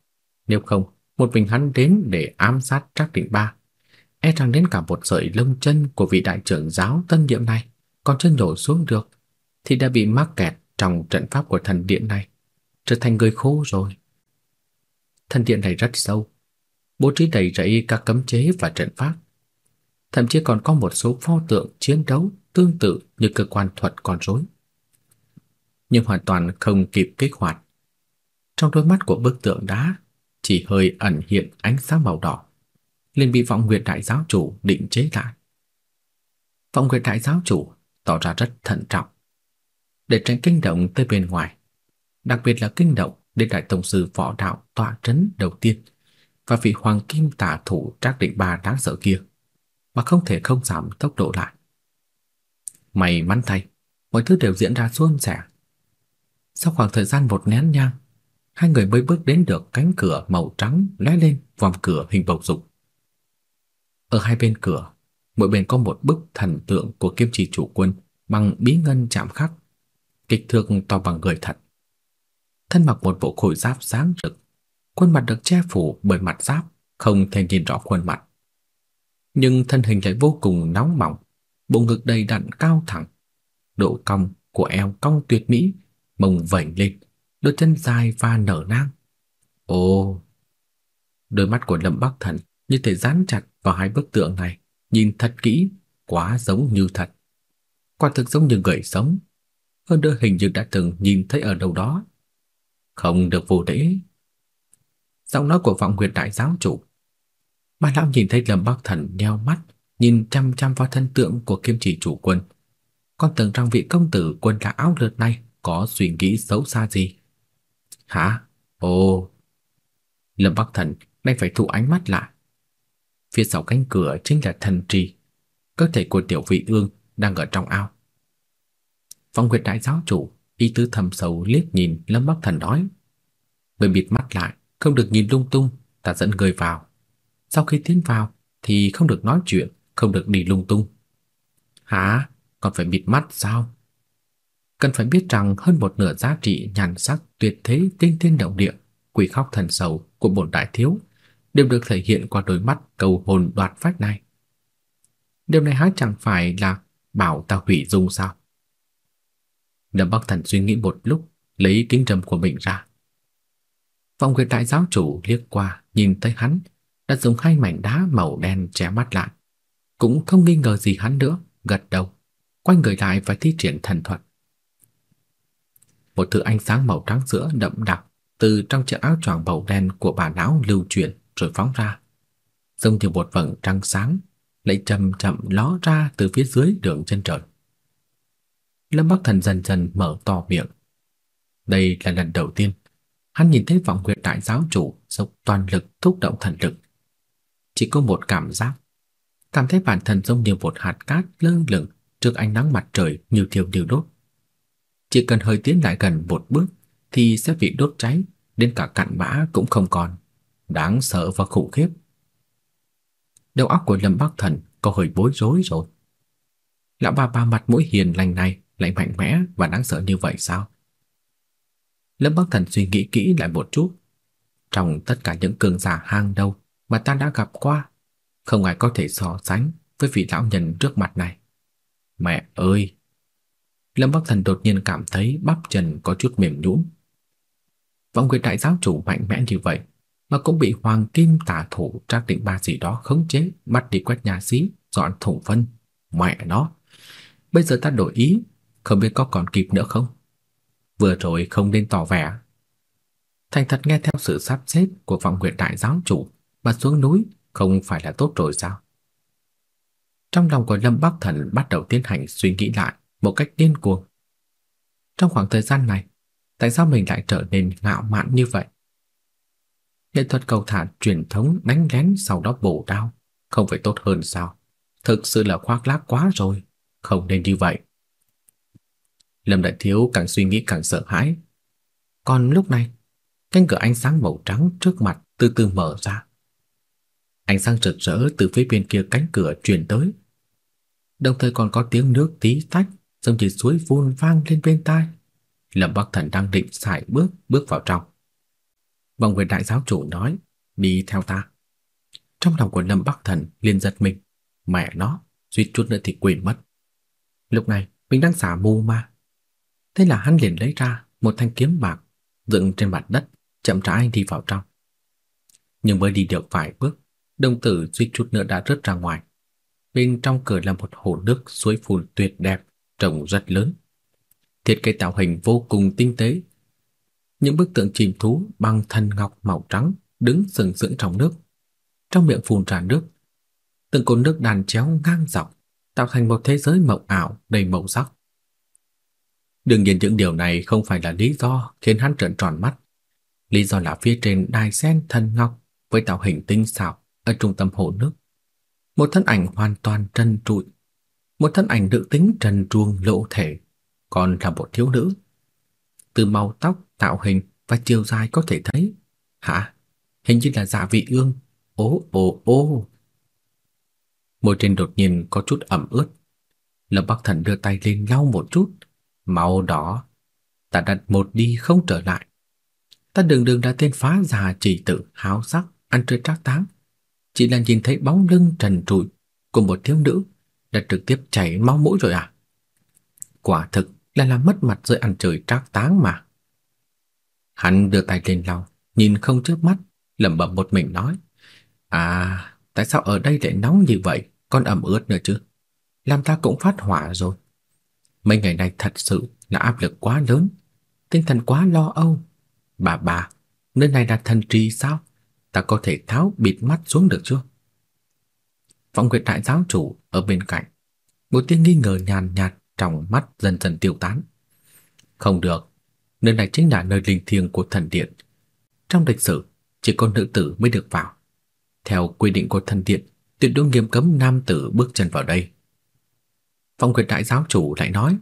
nếu không, một mình hắn đến để ám sát Trác Định Ba e rằng đến cả một sợi lông chân của vị đại trưởng giáo tân nhiệm này còn chưa nhổ xuống được thì đã bị mắc kẹt trong trận pháp của thần điện này, trở thành người khô rồi. Thần điện này rất sâu, bố trí đầy rẫy các cấm chế và trận pháp. Thậm chí còn có một số pho tượng chiến đấu tương tự như cơ quan thuật con rối. Nhưng hoàn toàn không kịp kích hoạt. Trong đôi mắt của bức tượng đá chỉ hơi ẩn hiện ánh sáng màu đỏ liền bị Vọng Nguyệt đại giáo chủ định chế lại. Vọng Nguyệt đại giáo chủ tỏ ra rất thận trọng, để tránh kinh động tới bên ngoài, đặc biệt là kinh động đến đại tổng sư võ đạo tọa trấn đầu tiên, và vị hoàng kim tả thủ Trác Định Ba đáng sợ kia, mà không thể không giảm tốc độ lại. May mắn thay, mọi thứ đều diễn ra suôn sẻ. Sau khoảng thời gian một nén nhang, hai người mới bước đến được cánh cửa màu trắng lóe lên vòng cửa hình bầu dục. Ở hai bên cửa, mỗi bên có một bức thần tượng của kiếm trì chủ quân bằng bí ngân chạm khắc, kích thước to bằng người thật. Thân mặc một bộ khôi giáp sáng rực, khuôn mặt được che phủ bởi mặt giáp, không thể nhìn rõ khuôn mặt. Nhưng thân hình lại vô cùng nóng mỏng bộ ngực đầy đặn cao thẳng, độ cong của eo cong tuyệt mỹ, mông vểnh lên, đôi chân dài và nở nang. Ồ! Đôi mắt của Lâm Bắc Thần như thể dán chặt vào hai bức tượng này, nhìn thật kỹ, quá giống như thật. Quả thực giống như người sống. Hơn nữa hình như đã từng nhìn thấy ở đâu đó. Không được vô lễ. Giọng nói của vọng nguyệt đại giáo chủ. Mà lão nhìn thấy Lâm Bắc Thần nheo mắt, nhìn chăm chăm vào thân tượng của kim chỉ chủ quân. Con tưởng rằng vị công tử quân đã áo lượt này có suy nghĩ xấu xa gì. Hả? Ồ. Lâm Bắc Thần đành phải thu ánh mắt lại. Phía sau cánh cửa chính là thần trì. Cơ thể của tiểu vị ương đang ở trong ao. Phong Nguyệt đại giáo chủ y tứ thầm sâu liếc nhìn Lâm Bắc Thần nói: "Người bịt mắt lại, không được nhìn lung tung, ta dẫn người vào. Sau khi tiến vào thì không được nói chuyện, không được đi lung tung." "Hả? Còn phải bịt mắt sao?" Cần phải biết rằng hơn một nửa giá trị nhàn sắc tuyệt thế kinh thiên động địa, quỷ khóc thần sầu của bổn đại thiếu đều được thể hiện qua đôi mắt cầu hồn đoạt phách này. Điều này há chẳng phải là bảo ta hủy dung sao? Lâm Bắc Thần suy nghĩ một lúc, lấy kính râm của mình ra. Phong Nguyệt đại giáo chủ liếc qua, nhìn thấy hắn, đã dùng hai mảnh đá màu đen che mắt lại, cũng không nghi ngờ gì hắn nữa, gật đầu, quay người lại và thi triển thần thuật. Một thứ ánh sáng màu trắng sữa đậm đặc từ trong chiếc áo choàng màu đen của bà lão lưu truyền rồi phóng ra, dông như một vầng trăng sáng, lại chậm chậm ló ra từ phía dưới đường chân trời. Lâm Bắc Thần dần dần mở to miệng. Đây là lần đầu tiên hắn nhìn thấy vọng nguyệt đại giáo chủ dốc toàn lực thúc động thần lực. Chỉ có một cảm giác, cảm thấy bản thân giống như một hạt cát lơ lửng trước ánh nắng mặt trời như thiêu điều đốt. Chỉ cần hơi tiến lại gần một bước thì sẽ bị đốt cháy, đến cả cặn bã cũng không còn. Đáng sợ và khủng khiếp. Đầu óc của Lâm Bắc Thần có hơi bối rối rồi. Lão bà ba mặt mũi hiền lành này lại mạnh mẽ và đáng sợ như vậy sao? Lâm Bắc Thần suy nghĩ kỹ lại một chút. Trong tất cả những cường giả hang đầu mà ta đã gặp qua, không ai có thể so sánh với vị lão nhân trước mặt này. Mẹ ơi! Lâm Bắc Thần đột nhiên cảm thấy bắp chân có chút mềm nhũn. Vọng quyền đại giáo chủ mạnh mẽ như vậy mà cũng bị Hoàng Kim tả thủ Trác Định Ba gì đó khống chế, bắt đi quét nhà xí, dọn thùng phân. Mẹ nó! Bây giờ ta đổi ý, không biết có còn kịp nữa không? Vừa rồi không nên tỏ vẻ. Thành thật nghe theo sự sắp xếp của Vọng nguyện đại giáo chủ mà xuống núi không phải là tốt rồi sao? Trong lòng của Lâm Bắc Thần bắt đầu tiến hành suy nghĩ lại một cách điên cuồng. Trong khoảng thời gian này, tại sao mình lại trở nên ngạo mạn như vậy? Nghệ thuật cầu thả truyền thống đánh lén sau đó bổ đao, không phải tốt hơn sao? Thực sự là khoác lác quá rồi, không nên như vậy. Lâm Đại Thiếu càng suy nghĩ càng sợ hãi. Còn lúc này, cánh cửa ánh sáng màu trắng trước mặt từ từ mở ra. Ánh sáng rực rỡ từ phía bên kia cánh cửa truyền tới. Đồng thời còn có tiếng nước tí tách giống như suối phun vang lên bên tai. Lâm Bắc Thần đang định sải bước bước vào trong. Vòng về đại giáo chủ nói, đi theo ta. Trong lòng của Lâm Bắc Thần liền giật mình, mẹ nó, suýt chút nữa thì quên mất. Lúc này, mình đang xả mù mà. Thế là hắn liền lấy ra một thanh kiếm bạc dựng trên mặt đất, chậm rãi đi vào trong. Nhưng mới đi được vài bước, đồng tử suýt chút nữa đã rớt ra ngoài. Bên trong cửa là một hồ nước suối phun tuyệt đẹp, trông rất lớn. Thiết kế tạo hình vô cùng tinh tế. Những bức tượng chim thú bằng thân ngọc màu trắng đứng sừng sững trong nước. Trong miệng phun ra nước. Từng cột nước đàn chéo ngang dọc, tạo thành một thế giới mộng ảo đầy màu sắc. Đương nhiên những điều này không phải là lý do khiến hắn trợn tròn mắt. Lý do là phía trên đài sen thần ngọc với tạo hình tinh xảo ở trung tâm hồ nước. Một thân ảnh hoàn toàn trần trụi, một thân ảnh nữ tính trần truồng lộ thể, còn là một thiếu nữ. Từ màu tóc, tạo hình và chiều dài có thể thấy, hả? Hình như là giả Vị Ương. Ố ồ ô. Môi trên đột nhiên có chút ẩm ướt. Lâm Bắc Thần đưa tay lên lau một chút, màu đỏ. Ta đặt một đi không trở lại. Ta đường đường đã tên phá già chỉ tự háo sắc, ăn chơi trác táng. Chỉ là nhìn thấy bóng lưng trần trụi của một thiếu nữ đã trực tiếp chảy máu mũi rồi à? Quả thực là làm mất mặt dưới ăn chơi trác táng mà. Hắn đưa tay lên lau, nhìn không chớp mắt, lẩm bẩm một mình nói: "À, tại sao ở đây lại nóng như vậy, còn ẩm ướt nữa chứ? Làm ta cũng phát hỏa rồi. Mấy ngày nay thật sự là áp lực quá lớn, tinh thần quá lo âu. Bà bà, nơi này là thần trì sao? Ta có thể tháo bịt mắt xuống được chưa?" Vọng Nguyệt đại giáo chủ ở bên cạnh, một tia nghi ngờ nhàn nhạt trong mắt dần dần tiêu tán. Không được, nơi này chính là nơi linh thiêng của thần điện. Trong lịch sử, chỉ có nữ tử mới được vào. Theo quy định của thần điện, tuyệt đối nghiêm cấm nam tử bước chân vào đây. Phong Quyền đại giáo chủ lại nói: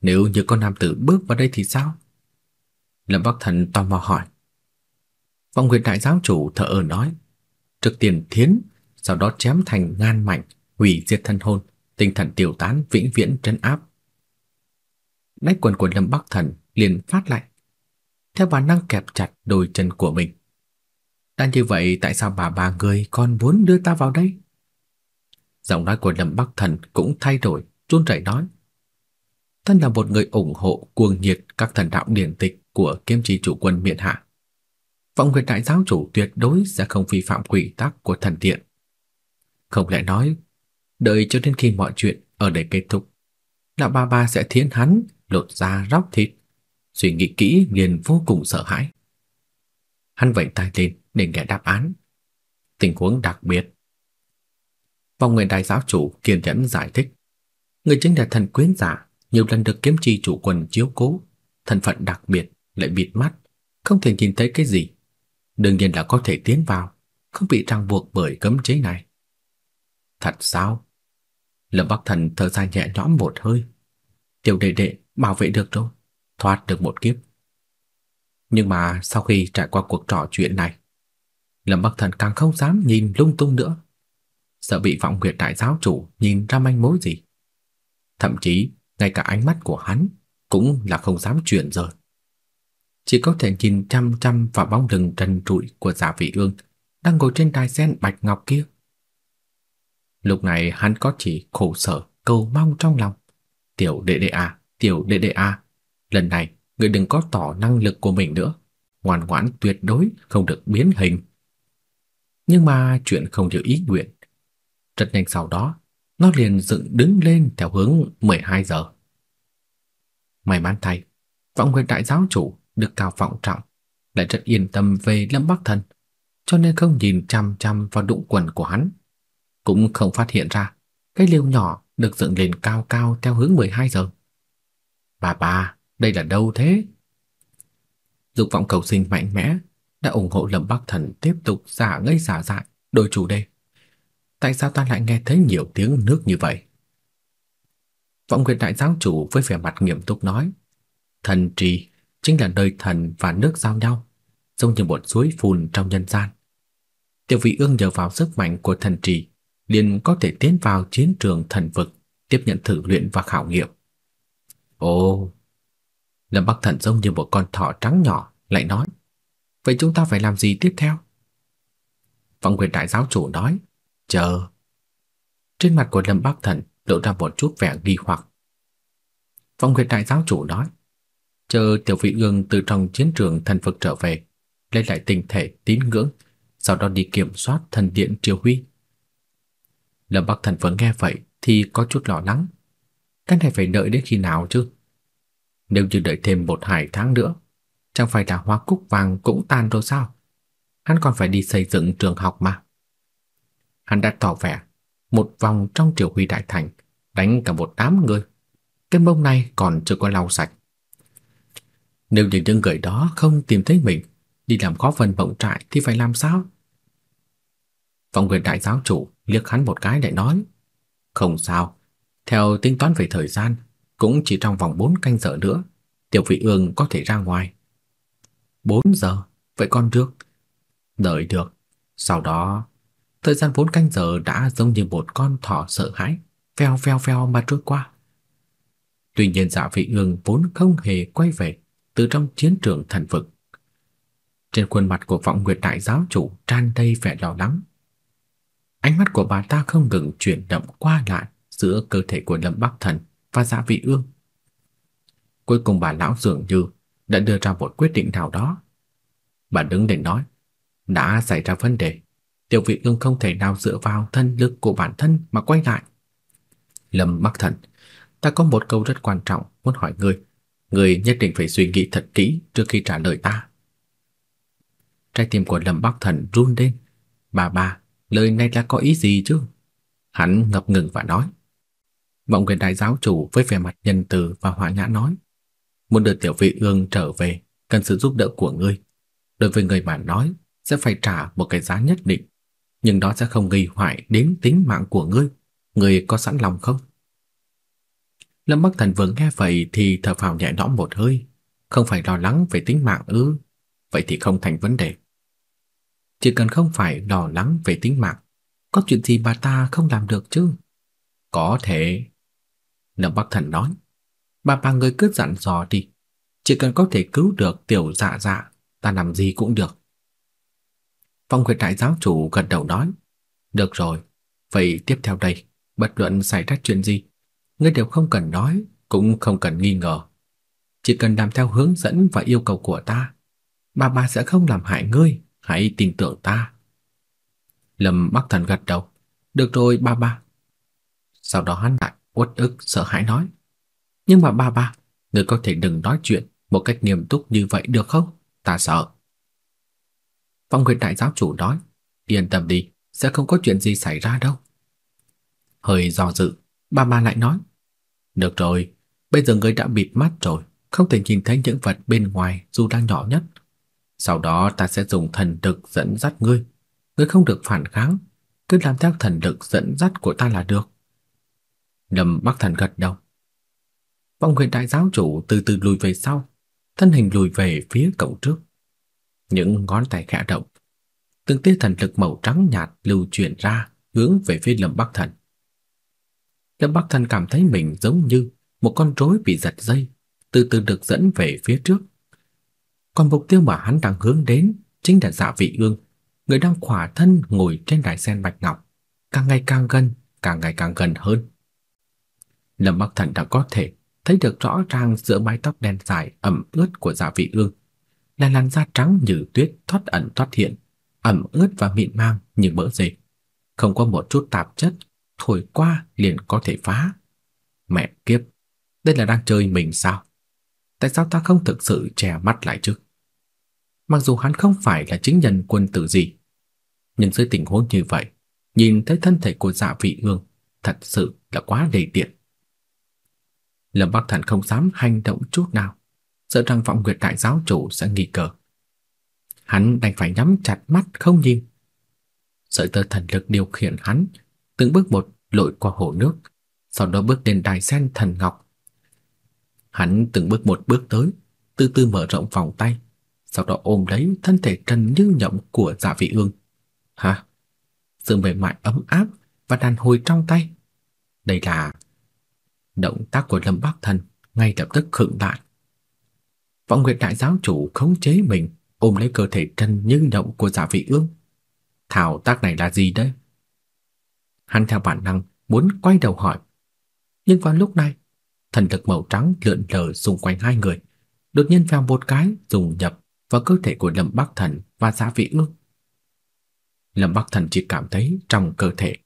"Nếu như con nam tử bước vào đây thì sao?" Lâm Bắc Thần tò mò hỏi. Phong Quyền đại giáo chủ thở ơ nói: "Trước tiền thiến, sau đó chém thành ngàn mảnh, hủy diệt thân hồn, tinh thần tiêu tán vĩnh viễn trấn áp." Đáy quần của Lâm Bắc Thần liền phát lạnh theo bản năng kẹp chặt đôi chân của mình. Đã như vậy tại sao bà bà người còn muốn đưa ta vào đây? Giọng nói của Lâm Bắc Thần cũng thay đổi, run rẩy nói: "Thân là một người ủng hộ cuồng nhiệt các thần đạo điển tịch của Kiếm Chi chủ quân miện hạ. Vọng Nguyệt đại giáo chủ tuyệt đối sẽ không vi phạm quy tắc của thần điện. Không lẽ nói, đợi cho đến khi mọi chuyện ở đây kết thúc, là ba ba sẽ thiến hắn lột da róc thịt suy nghĩ kỹ liền vô cùng sợ hãi. Hắn vẫy tay lên để nghe đáp án. Tình huống đặc biệt. Vong nguyện Đại giáo chủ kiên nhẫn giải thích. Người chính là thần quyến giả, nhiều lần được kiếm chi chủ quần chiếu cố, thân phận đặc biệt lại bịt mắt, không thể nhìn thấy cái gì. Đương nhiên là có thể tiến vào, không bị ràng buộc bởi cấm chế này. Thật sao? Lâm Bắc Thần thở dài nhẹ nhõm một hơi. Tiểu đệ đệ bảo vệ được rồi thoát được một kiếp. Nhưng mà sau khi trải qua cuộc trò chuyện này, Lâm Bắc Thần càng không dám nhìn lung tung nữa, sợ bị Vọng Nguyệt đại giáo chủ nhìn ra manh mối gì. Thậm chí, ngay cả ánh mắt của hắn cũng là không dám chuyển rời. Chỉ có thể nhìn chăm chăm vào bóng lưng trần trụi của Giả Vị Ương đang ngồi trên đài sen bạch ngọc kia. Lúc này hắn có chỉ khổ sở cầu mong trong lòng. Tiểu đệ đệ à, tiểu đệ đệ à, lần này ngươi đừng có tỏ năng lực của mình nữa, ngoan ngoãn tuyệt đối không được biến hình. Nhưng mà chuyện không như ý nguyện. Rất nhanh sau đó, nó liền dựng đứng lên theo hướng 12 giờ. May mắn thay, Vọng Nguyên đại giáo chủ được cao vọng trọng, lại rất yên tâm về Lâm Bắc Thần, cho nên không nhìn chăm chăm vào đụng quần của hắn, cũng không phát hiện ra cái liêu nhỏ được dựng lên cao cao theo hướng 12 giờ. Bà bà, đây là đâu thế? Dục vọng cầu sinh mạnh mẽ đã ủng hộ Lâm Bắc Thần tiếp tục giả ngây giả dại đổi chủ đề. Tại sao ta lại nghe thấy nhiều tiếng nước như vậy? Vọng Nguyệt đại giáo chủ với vẻ mặt nghiêm túc nói, thần trì chính là nơi thần và nước giao nhau, giống như một suối phun trong nhân gian. Tiểu vị ương nhờ vào sức mạnh của thần trì, liền có thể tiến vào chiến trường thần vực, tiếp nhận thử luyện và khảo nghiệm. Ồ, Lâm Bắc Thần giống như một con thỏ trắng nhỏ, lại nói: "Vậy chúng ta phải làm gì tiếp theo?" Vọng Quyền đại giáo chủ nói: "Chờ." Trên mặt của Lâm Bắc Thần lộ ra một chút vẻ nghi hoặc. Vọng Quyền đại giáo chủ nói: "Chờ tiểu vị ương từ trong chiến trường thần vực trở về, lấy lại tình thể tín ngưỡng, sau đó đi kiểm soát thần điện triều huy." Lâm Bắc Thần vừa nghe vậy thì có chút lo lắng. Cái này phải đợi đến khi nào chứ? Nếu như đợi thêm một hai tháng nữa, chẳng phải là hoa cúc vàng cũng tan rồi sao? Hắn còn phải đi xây dựng trường học mà. Hắn đã tỏ vẻ một vòng trong triều huy đại thành, đánh cả một đám người. Cái mông này còn chưa có lau sạch. Nếu như những người đó không tìm thấy mình, đi làm khó phần bổng trại thì phải làm sao? Vọng quyền đại giáo chủ liếc hắn một cái lại nói, không sao, theo tính toán về thời gian, cũng chỉ trong vòng 4 canh giờ nữa, tiểu vị ương có thể ra ngoài. 4 giờ, vậy con trước Đợi được, sau đó, thời gian 4 canh giờ đã giống như một con thỏ sợ hãi, veo veo veo mà trôi qua. Tuy nhiên dạ vị ương vốn không hề quay về từ trong chiến trường thần vực. Trên khuôn mặt của vọng nguyệt đại giáo chủ tràn đầy vẻ lo lắng. Ánh mắt của bà ta không ngừng chuyển động qua lại giữa cơ thể của Lâm Bắc Thần và Dạ Vị Ương. Cuối cùng bà lão dường như đã đưa ra một quyết định nào đó. Bà đứng lên nói, đã xảy ra vấn đề, Tiểu Vị Ương không thể nào dựa vào thân lực của bản thân mà quay lại. Lâm Bắc Thần, ta có một câu rất quan trọng muốn hỏi ngươi, ngươi nhất định phải suy nghĩ thật kỹ trước khi trả lời ta. Trái tim của Lâm Bắc Thần run lên. Bà bà, lời này là có ý gì chứ? Hắn ngập ngừng và nói. Vọng quyền đại giáo chủ với vẻ mặt nhân từ và hòa nhã nói. Muốn đưa tiểu vị ương trở về, cần sự giúp đỡ của ngươi. Đối với người mà nói, sẽ phải trả một cái giá nhất định. Nhưng đó sẽ không gây hoại đến tính mạng của ngươi. Ngươi có sẵn lòng không? Lâm Bắc Thần vừa nghe vậy thì thở phào nhẹ nhõm một hơi. Không phải lo lắng về tính mạng ư. Vậy thì không thành vấn đề. Chỉ cần không phải lo lắng về tính mạng, có chuyện gì bà ta không làm được chứ? Có thể. Lâm Bắc Thần nói. Bà bà người cứ dặn dò đi. Chỉ cần có thể cứu được tiểu dạ dạ, ta làm gì cũng được. Phong Nguyệt Đại giáo chủ gật đầu nói. Được rồi, vậy tiếp theo đây, bất luận xảy ra chuyện gì, ngươi đều không cần nói, cũng không cần nghi ngờ. Chỉ cần làm theo hướng dẫn và yêu cầu của ta, bà bà sẽ không làm hại ngươi, hãy tin tưởng ta. Lâm Bắc Thần gật đầu. Được rồi ba ba. Sau đó hắn lại uất ức sợ hãi nói. Nhưng mà ba ba, người có thể đừng nói chuyện một cách nghiêm túc như vậy được không? Ta sợ. Phong Nguyệt Đại Giáo Chủ nói. Yên tâm đi, sẽ không có chuyện gì xảy ra đâu. Hơi do dự, ba ba lại nói. Được rồi, bây giờ người đã bịt mắt rồi, không thể nhìn thấy những vật bên ngoài dù đang nhỏ nhất. Sau đó ta sẽ dùng thần lực dẫn dắt ngươi. Ngươi không được phản kháng, cứ làm theo thần lực dẫn dắt của ta là được. Lâm Bắc Thần gật đầu. Vong huyền đại giáo chủ từ từ lùi về sau, thân hình lùi về phía cổng trước. Những ngón tay khẽ động, từng tia thần lực màu trắng nhạt lưu chuyển ra, hướng về phía Lâm Bắc Thần. Lâm Bắc Thần cảm thấy mình giống như một con rối bị giật dây, từ từ được dẫn về phía trước. Còn mục tiêu mà hắn đang hướng đến chính là Dạ Vị Ương, người đang khỏa thân ngồi trên đài sen bạch ngọc, càng ngày càng gần, càng ngày càng gần hơn. Lâm Bắc Thần đã có thể thấy được rõ ràng giữa mái tóc đen dài ẩm ướt của Dạ Vị Ương, là làn da trắng như tuyết thoát ẩn thoát hiện, ẩm ướt và mịn màng như mỡ dê, không có một chút tạp chất thổi qua liền có thể phá. Mẹ kiếp, đây là đang chơi mình sao? Tại sao ta không thực sự che mắt lại chứ? Mặc dù hắn không phải là chính nhân quân tử gì, nhưng dưới tình huống như vậy, nhìn thấy thân thể của Dạ Vị Ương, thật sự là quá đầy tiện. Lâm Bắc Thần không dám hành động chút nào, sợ rằng Vọng Nguyệt đại giáo chủ sẽ nghi cờ. Hắn đành phải nhắm chặt mắt không nhìn. Sợi tơ thần lực điều khiển hắn, từng bước một lội qua hồ nước, sau đó bước lên đài sen thần ngọc. Hắn từng bước một bước tới, từ từ mở rộng vòng tay, sau đó ôm lấy thân thể trần như nhộng của Dạ Vị Ương. Hả? Sự mềm mại ấm áp và đàn hồi trong tay. Đây là động tác của Lâm Bắc Thần ngay lập tức khựng lại. Vọng Nguyệt đại giáo chủ khống chế mình, ôm lấy cơ thể trần như động của giả Vị Ương. Thảo tác này là gì đấy? Hắn theo bản năng muốn quay đầu hỏi. Nhưng vào lúc này, thần lực màu trắng lượn lờ xung quanh hai người, đột nhiên vào một cái dùng nhập vào cơ thể của Lâm Bắc Thần và giả Vị Ương. Lâm Bắc Thần chỉ cảm thấy trong cơ thể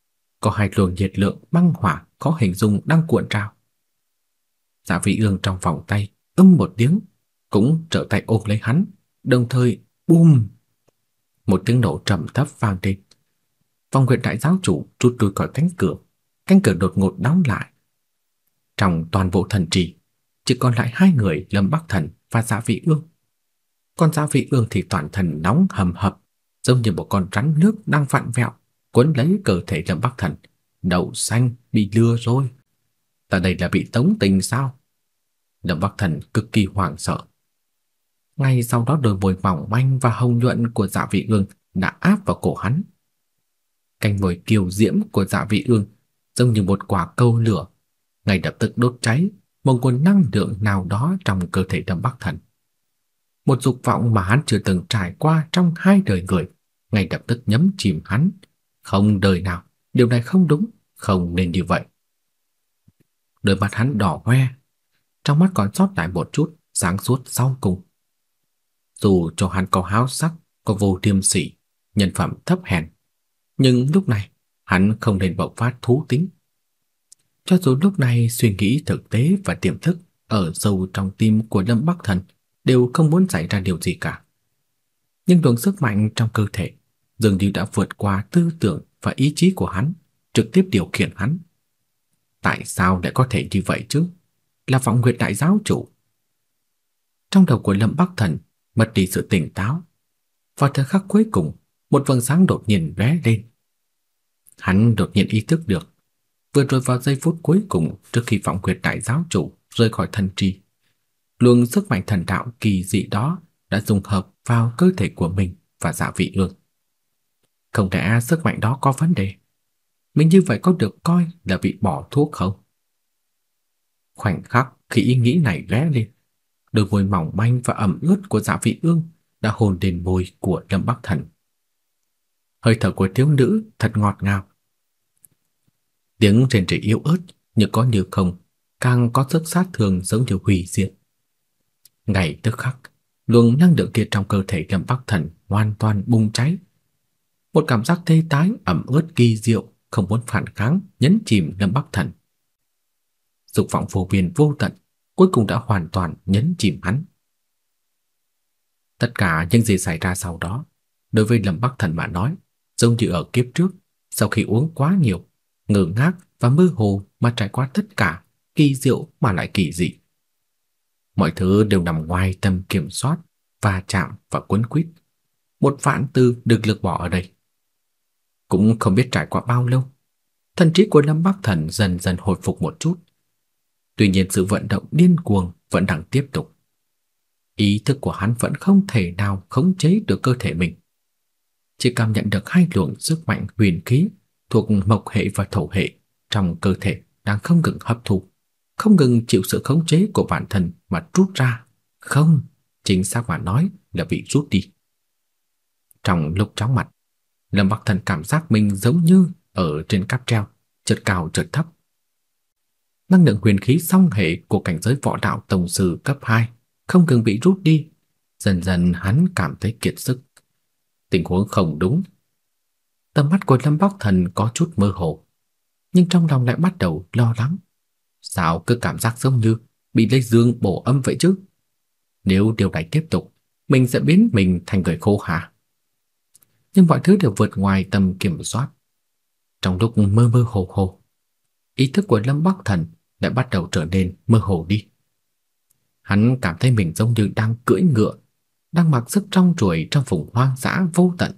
có hai luồng nhiệt lượng băng hỏa có hình dung đang cuộn trào. Dạ giả Vị Ương trong vòng tay ấm một tiếng, cũng trở tay ôm lấy hắn, đồng thời bùm, một tiếng nổ trầm thấp vang lên. Phong Nguyệt đại giáo chủ rút lui khỏi cánh cửa, cánh cửa đột ngột đóng lại. Trong toàn bộ thần trì, chỉ còn lại hai người Lâm Bắc Thần và dạ giả Vị Ương. Con dạ giả Vị Ương thì toàn thân nóng hầm hập, giống như một con rắn nước đang vặn vẹo, cuốn lấy cơ thể Lâm Bắc Thần. Đậu xanh bị lừa rồi. Ta đây là bị tống tình sao? Lâm Bắc Thần cực kỳ hoảng sợ. Ngay sau đó đôi môi mỏng manh và hồng nhuận của Dạ Vị Ương đã áp vào cổ hắn. Cánh môi kiều diễm của Dạ Vị Ương giống như một quả câu lửa, ngay lập tức đốt cháy một nguồn năng lượng nào đó trong cơ thể Lâm Bắc Thần. Một dục vọng mà hắn chưa từng trải qua trong hai đời người, ngay lập tức nhấm chìm hắn. Không đời nào, điều này không đúng, không nên như vậy. Đôi mắt hắn đỏ hoe, trong mắt còn sót lại một chút sáng suốt sau cùng. Dù cho hắn có háo sắc, có vô tiêm sĩ, nhân phẩm thấp hèn, nhưng lúc này hắn không nên bộc phát thú tính. Cho dù lúc này suy nghĩ thực tế và tiềm thức ở sâu trong tim của Lâm Bắc Thần đều không muốn xảy ra điều gì cả. Nhưng luồng sức mạnh trong cơ thể dường như đã vượt qua tư tưởng và ý chí của hắn, trực tiếp điều khiển hắn. Tại sao lại có thể như vậy chứ? Là vọng nguyệt đại giáo chủ. Trong đầu của Lâm Bắc Thần mất đi sự tỉnh táo. Vào thời khắc cuối cùng, một vầng sáng đột nhiên lóe lên. Hắn đột nhiên ý thức được, vừa rồi vào giây phút cuối cùng trước khi vọng nguyệt đại giáo chủ rời khỏi thân tri, luồng sức mạnh thần đạo kỳ dị đó đã dung hợp vào cơ thể của mình và Dạ Vị Ương. Không lẽ sức mạnh đó có vấn đề? Mình như vậy có được coi là bị bỏ thuốc không? Khoảnh khắc khi ý nghĩ này lóe lên, đôi môi mỏng manh và ẩm ướt của Dạ Vị Ương đã hôn đến môi của Lâm Bắc Thần. Hơi thở của thiếu nữ thật ngọt ngào. Tiếng rền rỉ yếu ớt như có như không, càng có sức sát thương giống như hủy diệt. ngày tức khắc, luồng năng lượng kia trong cơ thể Lâm Bắc Thần hoàn toàn bùng cháy. Một cảm giác tê tái ẩm ướt kỳ diệu, không muốn phản kháng, nhấn chìm Lâm Bắc Thần. Dục vọng vô biên vô tận, cuối cùng đã hoàn toàn nhấn chìm hắn. Tất cả những gì xảy ra sau đó, đối với Lâm Bắc Thần mà nói, giống như ở kiếp trước, sau khi uống quá nhiều, ngơ ngác và mơ hồ mà trải qua tất cả, kỳ diệu mà lại kỳ dị. Mọi thứ đều nằm ngoài tầm kiểm soát, và chạm và cuốn quýt. Một vạn tư được lược bỏ ở đây. Cũng không biết trải qua bao lâu, thần trí của Lâm Bắc Thần dần dần hồi phục một chút. Tuy nhiên sự vận động điên cuồng vẫn đang tiếp tục. Ý thức của hắn vẫn không thể nào khống chế được cơ thể mình. Chỉ cảm nhận được hai luồng sức mạnh huyền khí thuộc mộc hệ và thổ hệ trong cơ thể đang không ngừng hấp thu, không ngừng chịu sự khống chế của bản thân mà rút ra. Không, chính xác mà nói là bị rút đi. Trong lúc chóng mặt, Lâm Bắc Thần cảm giác mình giống như ở trên cáp treo, chợt cao chợt thấp. Năng lượng huyền khí song hệ của cảnh giới võ đạo tổng sư cấp 2 không ngừng bị rút đi, dần dần hắn cảm thấy kiệt sức. Tình huống không đúng. Tầm mắt của Lâm Bắc Thần có chút mơ hồ, nhưng trong lòng lại bắt đầu lo lắng. Sao cứ cảm giác giống như bị lấy dương bổ âm vậy chứ? Nếu điều này tiếp tục, mình sẽ biến mình thành người khô hả? Nhưng mọi thứ đều vượt ngoài tầm kiểm soát. Trong lúc mơ mơ hồ hồ, ý thức của Lâm Bắc Thần lại bắt đầu trở nên mơ hồ đi. Hắn cảm thấy mình giống như đang cưỡi ngựa, đang mặc sức trong chuỗi trong vùng hoang dã vô tận.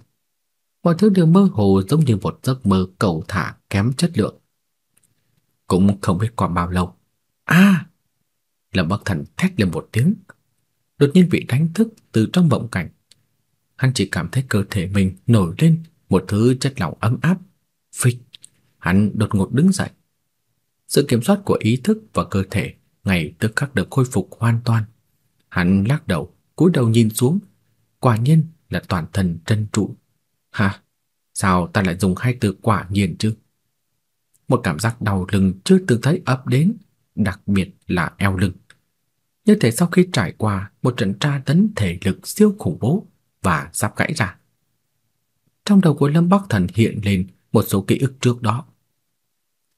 Mọi thứ đều mơ hồ giống như một giấc mơ cầu thả kém chất lượng. Cũng không biết qua bao lâu. A! Lâm Bắc Thần thét lên một tiếng, đột nhiên bị đánh thức từ trong vọng cảnh. Hắn chỉ cảm thấy cơ thể mình nổi lên một thứ chất lỏng ấm áp. Phịch, hắn đột ngột đứng dậy. Sự kiểm soát của ý thức và cơ thể ngay tức khắc được khôi phục hoàn toàn. Hắn lắc đầu, cúi đầu nhìn xuống, quả nhiên là toàn thân trân trụ. Hả? Sao ta lại dùng hai từ quả nhiên chứ? Một cảm giác đau lưng chưa từng thấy ập đến, đặc biệt là eo lưng như thể sau khi trải qua một trận tra tấn thể lực siêu khủng bố và sắp gãy ra. Trong đầu của Lâm Bắc Thần hiện lên một số ký ức trước đó.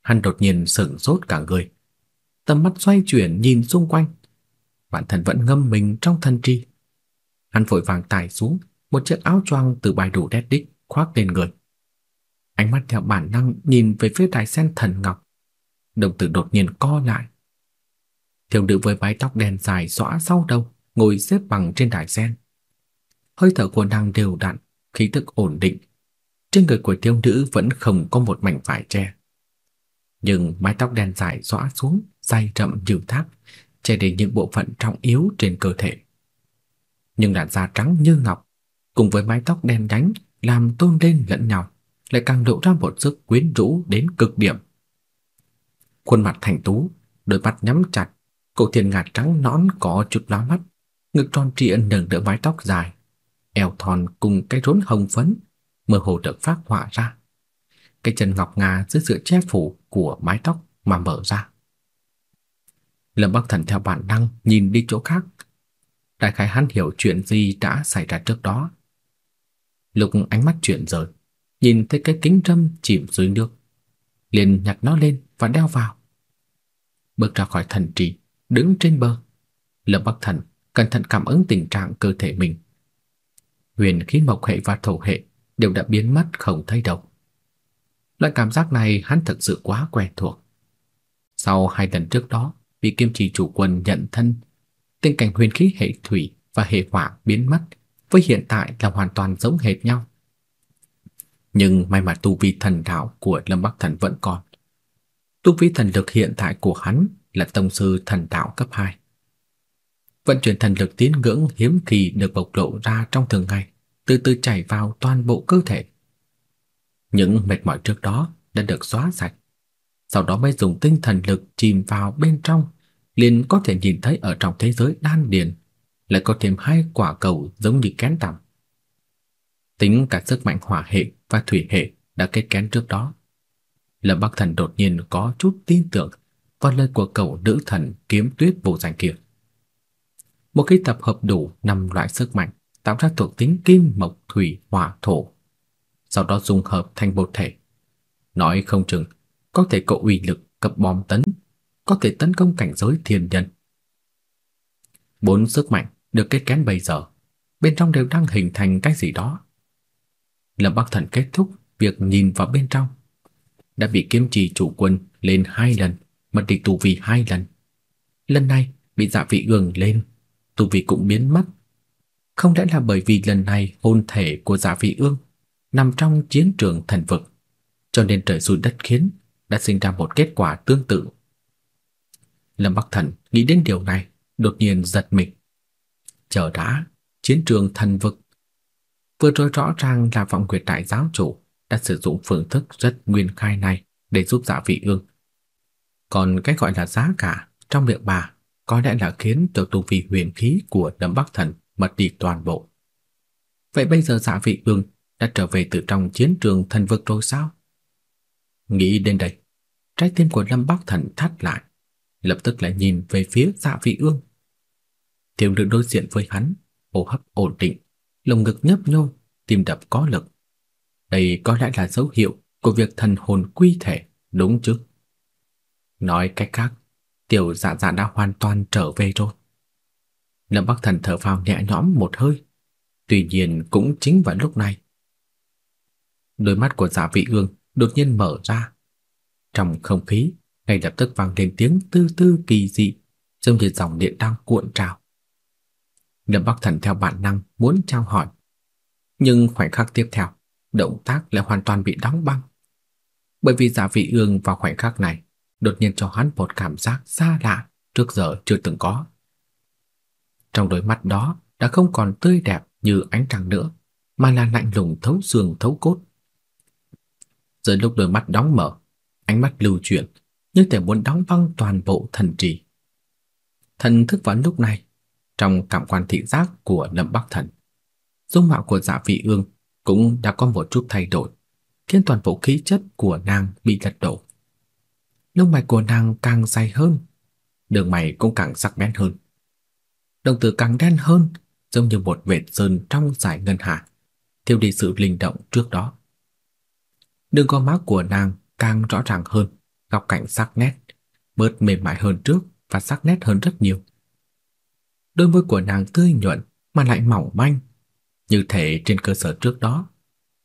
Hắn đột nhiên sững sốt cả người, tầm mắt xoay chuyển nhìn xung quanh. Bản thân vẫn ngâm mình trong thân tri. Hắn vội vàng tải xuống một chiếc áo choàng từ bài đủ đét đích khoác lên người. Ánh mắt theo bản năng nhìn về phía đài sen thần ngọc. Đồng tử đột nhiên co lại, thiếu nữ với mái tóc đen dài xõa sau đầu, ngồi xếp bằng trên đài sen, Hơi thở của nàng đều đặn, khí tức ổn định. Trên người của thiếu nữ vẫn không có một mảnh vải che. Nhưng mái tóc đen dài xõa xuống, dày rậm như thác, che đi những bộ phận trọng yếu trên cơ thể. Nhưng làn da trắng như ngọc, cùng với mái tóc đen nhánh làm tôn lên lẫn nhau, lại càng lộ ra một sức quyến rũ đến cực điểm. Khuôn mặt thành tú, đôi mắt nhắm chặt, cổ thiên ngạt trắng nõn có chút lóa mắt, ngực tròn trịa nâng đỡ mái tóc dài, eo thon cùng cái rốn hồng phấn mơ hồ được phát họa ra. Cái chân ngọc ngà dưới sự che phủ của mái tóc mà mở ra. Lâm Bắc Thần theo bản năng nhìn đi chỗ khác. Đại khái hắn hiểu chuyện gì đã xảy ra trước đó. Lục ánh mắt chuyển rời, nhìn thấy cái kính râm chìm dưới nước, liền nhặt nó lên và đeo vào. Bước ra khỏi thần trì, đứng trên bờ. Lâm Bắc Thần cẩn thận cảm ứng tình trạng cơ thể mình. Huyền khí mộc hệ và thổ hệ đều đã biến mất không thấy đâu. Loại cảm giác này hắn thật sự quá quen thuộc. Sau hai lần trước đó, bị Kim trì chủ quân nhận thân, tình cảnh huyền khí hệ thủy và hệ hỏa biến mất, với hiện tại là hoàn toàn giống hệt nhau. Nhưng may mà tu vi thần đạo của Lâm Bắc Thần vẫn còn. Tu vi thần lực hiện tại của hắn là tông sư thần đạo cấp 2. Vận chuyển thần lực tiến ngưỡng hiếm kỳ được bộc lộ ra trong thường ngày, từ từ chảy vào toàn bộ cơ thể. Những mệt mỏi trước đó đã được xóa sạch. Sau đó mới dùng tinh thần lực chìm vào bên trong, liền có thể nhìn thấy ở trong thế giới đan điền lại có thêm hai quả cầu giống như kén tằm. Tính cả sức mạnh hỏa hệ và thủy hệ đã kết kén trước đó. Lâm Bắc Thần đột nhiên có chút tin tưởng vào lời của cậu nữ thần kiếm tuyết vô danh kia. Một khi tập hợp đủ năm loại sức mạnh, tạo ra thuộc tính kim, mộc, thủy, hỏa, thổ, sau đó dung hợp thành một thể. Nói không chừng có thể có uy lực cấp bom tấn, có thể tấn công cảnh giới thiên nhân. Bốn sức mạnh được kết kén bây giờ, bên trong đều đang hình thành cái gì đó. Lâm Bắc Thần kết thúc việc nhìn vào bên trong, đã bị kiếm trì chủ quân lên hai lần, mất đi tu vi hai lần. Lần này bị dạ vị gừng lên, tu vi cũng biến mất. Không lẽ là bởi vì lần này hồn thể của dạ giả vị ương nằm trong chiến trường thần vực, cho nên trời xui đất khiến đã sinh ra một kết quả tương tự. Lâm Bắc Thần nghĩ đến điều này, đột nhiên giật mình. Chờ đã, chiến trường thần vực. Vừa rồi rõ ràng là vọng quyệt đại giáo chủ đã sử dụng phương thức rất nguyên khai này để giúp dạ vị ương. Còn cái gọi là giá cả trong miệng bà có lẽ là khiến cho tu vi huyền khí của Lâm Bắc Thần mất đi toàn bộ. Vậy bây giờ dạ vị ương đã trở về từ trong chiến trường thần vực rồi sao? Nghĩ đến đây, trái tim của Lâm Bắc Thần thắt lại, lập tức lại nhìn về phía Dạ Vị Ương. Thiếu nữ đối diện với hắn, hô hấp ổn định, lồng ngực nhấp nhô, tim đập có lực. Đây có lẽ là dấu hiệu của việc thần hồn quy thể, đúng chứ? Nói cách khác, tiểu dạ dạ đã hoàn toàn trở về rồi. Lâm Bắc Thần thở phào nhẹ nhõm một hơi. Tuy nhiên cũng chính vào lúc này, đôi mắt của Dạ Vị Ương đột nhiên mở ra. Trong không khí, ngay lập tức vang lên tiếng tư tư kỳ dị, giống như dòng điện đang cuộn trào. Lâm Bắc Thần theo bản năng muốn trao hỏi, nhưng khoảnh khắc tiếp theo, động tác lại hoàn toàn bị đóng băng. Bởi vì Dạ Vị Ương vào khoảnh khắc này đột nhiên cho hắn một cảm giác xa lạ trước giờ chưa từng có. Trong đôi mắt đó đã không còn tươi đẹp như ánh trăng nữa, mà là lạnh lùng thấu xương thấu cốt. Giữa lúc đôi mắt đóng mở, ánh mắt lưu chuyển, như thể muốn đóng băng toàn bộ thần trì. Thần thức vào lúc này, trong cảm quan thị giác của Lâm Bắc Thần, dung mạo của Dạ Vị Ương cũng đã có một chút thay đổi, khiến toàn bộ khí chất của nàng bị lật đổ. Lông mày của nàng càng dày hơn, đường mày cũng càng sắc bén hơn. Đồng tử càng đen hơn, giống như một vệt sơn trong giải ngân hà, thiếu đi sự linh động trước đó. Đường con mắt của nàng càng rõ ràng hơn, góc cạnh sắc nét, bớt mềm mại hơn trước và sắc nét hơn rất nhiều. Đôi môi của nàng tươi nhuận mà lại mỏng manh, như thể trên cơ sở trước đó,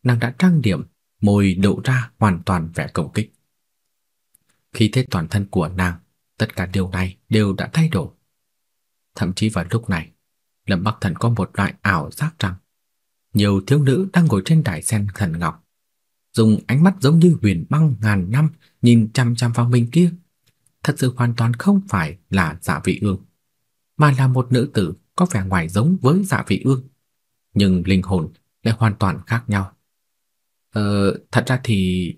nàng đã trang điểm, môi lộ ra hoàn toàn vẻ công kích. Khi thế toàn thân của nàng, tất cả điều này đều đã thay đổi. Thậm chí vào lúc này, Lâm Bắc Thần có một loại ảo giác rằng nhiều thiếu nữ đang ngồi trên đài sen thần ngọc, dùng ánh mắt giống như huyền băng ngàn năm nhìn chăm chăm vào mình kia. Thật sự hoàn toàn không phải là Dạ Vị Ương, mà là một nữ tử có vẻ ngoài giống với Dạ Vị Ương, nhưng linh hồn lại hoàn toàn khác nhau. Ờ, thật ra thì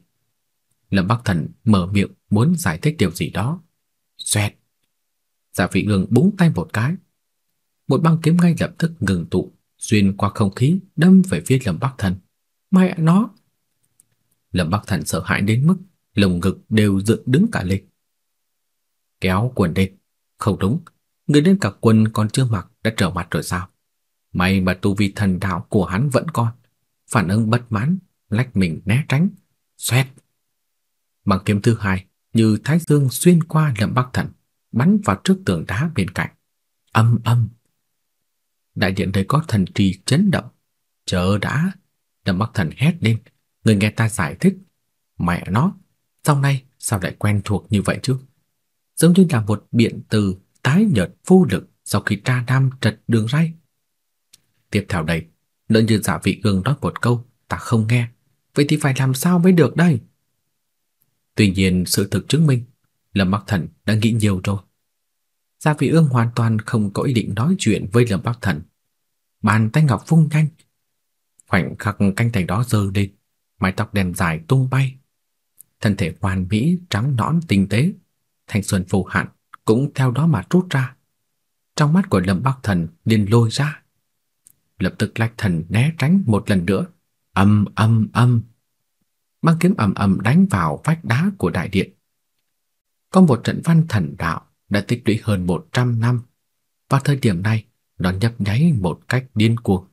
Lâm Bắc Thần mở miệng muốn giải thích điều gì đó. Xoẹt. giả Vị Ương búng tay một cái. Một băng kiếm ngay lập tức ngừng tụ, xuyên qua không khí đâm về phía Lâm Bắc Thần. Mẹ nó. Lâm Bắc Thần sợ hãi đến mức lồng ngực đều dựng đứng cả lên. Kéo quần lên. Không đúng, người đến cả quần còn chưa mặc đã trở mặt rồi sao? May mà tu vi thần đạo của hắn vẫn còn. Phản ứng bất mãn, lách mình né tránh, xoẹt. Bằng kiếm thứ hai, như thái dương xuyên qua Lâm Bắc Thần, bắn vào trước tường đá bên cạnh. Âm âm. Đại điện đây có thần trì chấn động. Chờ đã. Lâm Bắc Thần hét lên, người nghe ta giải thích. Mẹ nó, sau này sao lại quen thuộc như vậy chứ? Giống như là một biện từ tái nhợt vô lực sau khi tra nam trật đường ray. Tiếp theo đây, lỡ như giả vị gương nói một câu, ta không nghe, vậy thì phải làm sao mới được đây? Tuy nhiên sự thực chứng minh, Lâm Bắc Thần đã nghĩ nhiều rồi. Gia Vị Ương hoàn toàn không có ý định nói chuyện với Lâm Bắc Thần. Bàn tay ngọc vung nhanh, khoảnh khắc canh tay đó giơ lên, mái tóc đen dài tung bay. Thân thể hoàn mỹ trắng nõn tinh tế, thanh xuân phù hạn cũng theo đó mà rút ra. Trong mắt của Lâm Bắc Thần liền lôi ra. Lập tức lách thần né tránh một lần nữa. Âm âm âm. Băng kiếm ầm ầm đánh vào vách đá của đại điện. Có một trận văn thần đạo đã tích lũy hơn 100 năm. và thời điểm này, nó nhấp nháy một cách điên cuồng.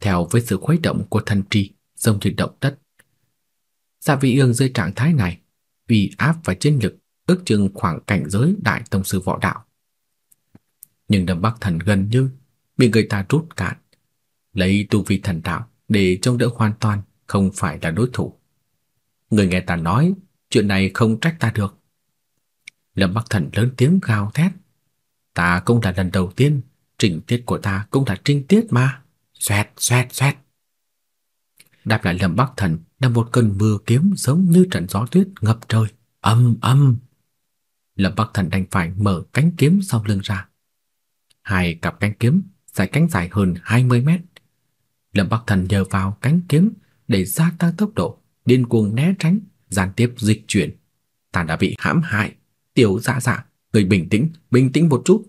Theo với sự khuấy động của thần trì, giống như động đất. Dạ vị ương dưới trạng thái này, vì áp và chiến lực ước chừng khoảng cảnh giới đại tông sư võ đạo. Nhưng đầm Bắc Thần gần như bị người ta rút cạn, lấy tu vi thần đạo để chống đỡ hoàn toàn không phải là đối thủ. Người nghe ta nói, chuyện này không trách ta được. Lâm Bắc Thần lớn tiếng gào thét. Ta cũng là lần đầu tiên, trình tiết của ta cũng là trinh tiết mà. Xoẹt, xoẹt, xoẹt. Đáp lại Lâm Bắc Thần là một cơn mưa kiếm giống như trận gió tuyết ngập trời. Âm âm. Lâm Bắc Thần đành phải mở cánh kiếm sau lưng ra. Hai cặp cánh kiếm dài cánh dài hơn 20 mét. Lâm Bắc Thần nhờ vào cánh kiếm để gia tăng tốc độ, điên cuồng né tránh, gián tiếp dịch chuyển. Ta đã bị hãm hại. Tiểu Dạ Dạ, người bình tĩnh, bình tĩnh một chút.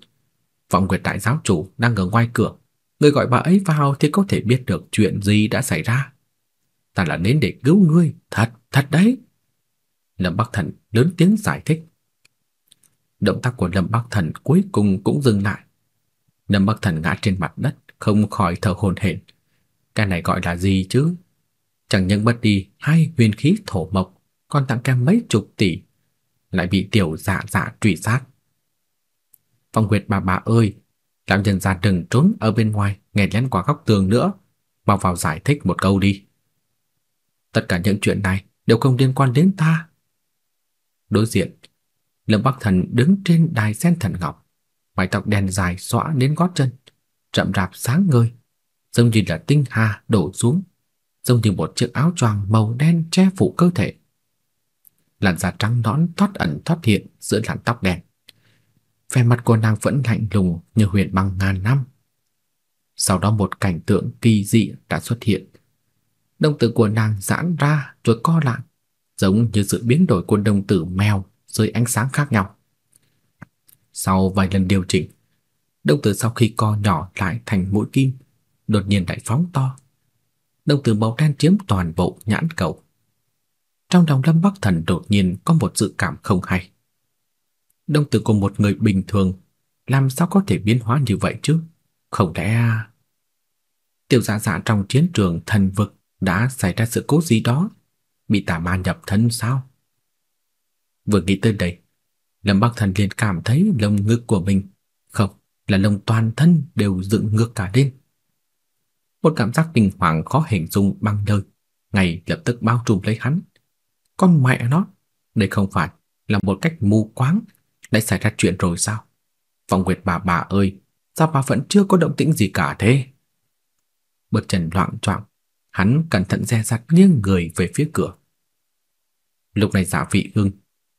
Vọng Nguyệt đại giáo chủ đang ở ngoài cửa, người gọi bà ấy vào thì có thể biết được chuyện gì đã xảy ra. Ta là đến để cứu ngươi, thật, thật đấy. Lâm Bắc Thần lớn tiếng giải thích. Động tác của Lâm Bắc Thần cuối cùng cũng dừng lại. Lâm Bắc Thần ngã trên mặt đất, không khỏi thở hổn hển. Cái này gọi là gì chứ? Chẳng những mất đi hai huyền khí thổ mộc, còn tặng kèm mấy chục tỷ, lại bị tiểu dạ dạ truy sát. Phong Nguyệt bà bà ơi, lão nhân gia đừng trốn ở bên ngoài, nghe lén qua góc tường nữa, mau vào giải thích một câu đi. Tất cả những chuyện này đều không liên quan đến ta. Đối diện, Lâm Bắc Thần đứng trên đài sen thần ngọc, mái tóc đen dài xõa đến gót chân, chậm rạp sáng ngời, giống như là tinh hà đổ xuống, giống như một chiếc áo choàng màu đen che phủ cơ thể. Làn da trắng nõn thoát ẩn thoát hiện giữa làn tóc đen. Vẻ mặt của nàng vẫn lạnh lùng như huyền băng ngàn năm. Sau đó một cảnh tượng kỳ dị đã xuất hiện. Đồng tử của nàng giãn ra rồi co lại, giống như sự biến đổi của đồng tử mèo dưới ánh sáng khác nhau. Sau vài lần điều chỉnh, đồng tử sau khi co nhỏ lại thành mũi kim, đột nhiên lại phóng to. Đồng tử màu đen chiếm toàn bộ nhãn cầu. Trong lòng Lâm Bắc Thần đột nhiên có một dự cảm không hay. Đồng tử của một người bình thường làm sao có thể biến hóa như vậy chứ? Không lẽ à? Tiểu Dạ Dạ trong chiến trường thần vực đã xảy ra sự cố gì đó, bị tà ma nhập thân sao? Vừa nghĩ tới đây, Lâm Bắc Thần liền cảm thấy lông ngực của mình, không, là lông toàn thân đều dựng ngược cả lên. Một cảm giác kinh hoàng khó hình dung bằng lời, ngay lập tức bao trùm lấy hắn. Con mẹ nó, đây không phải là một cách mù quáng đã xảy ra chuyện rồi sao? Phong Nguyệt bà bà ơi, sao bà vẫn chưa có động tĩnh gì cả thế? bước chân loạn choạng, hắn cẩn thận dè dặt nghiêng người về phía cửa. Lúc này Dạ Vị Ưng,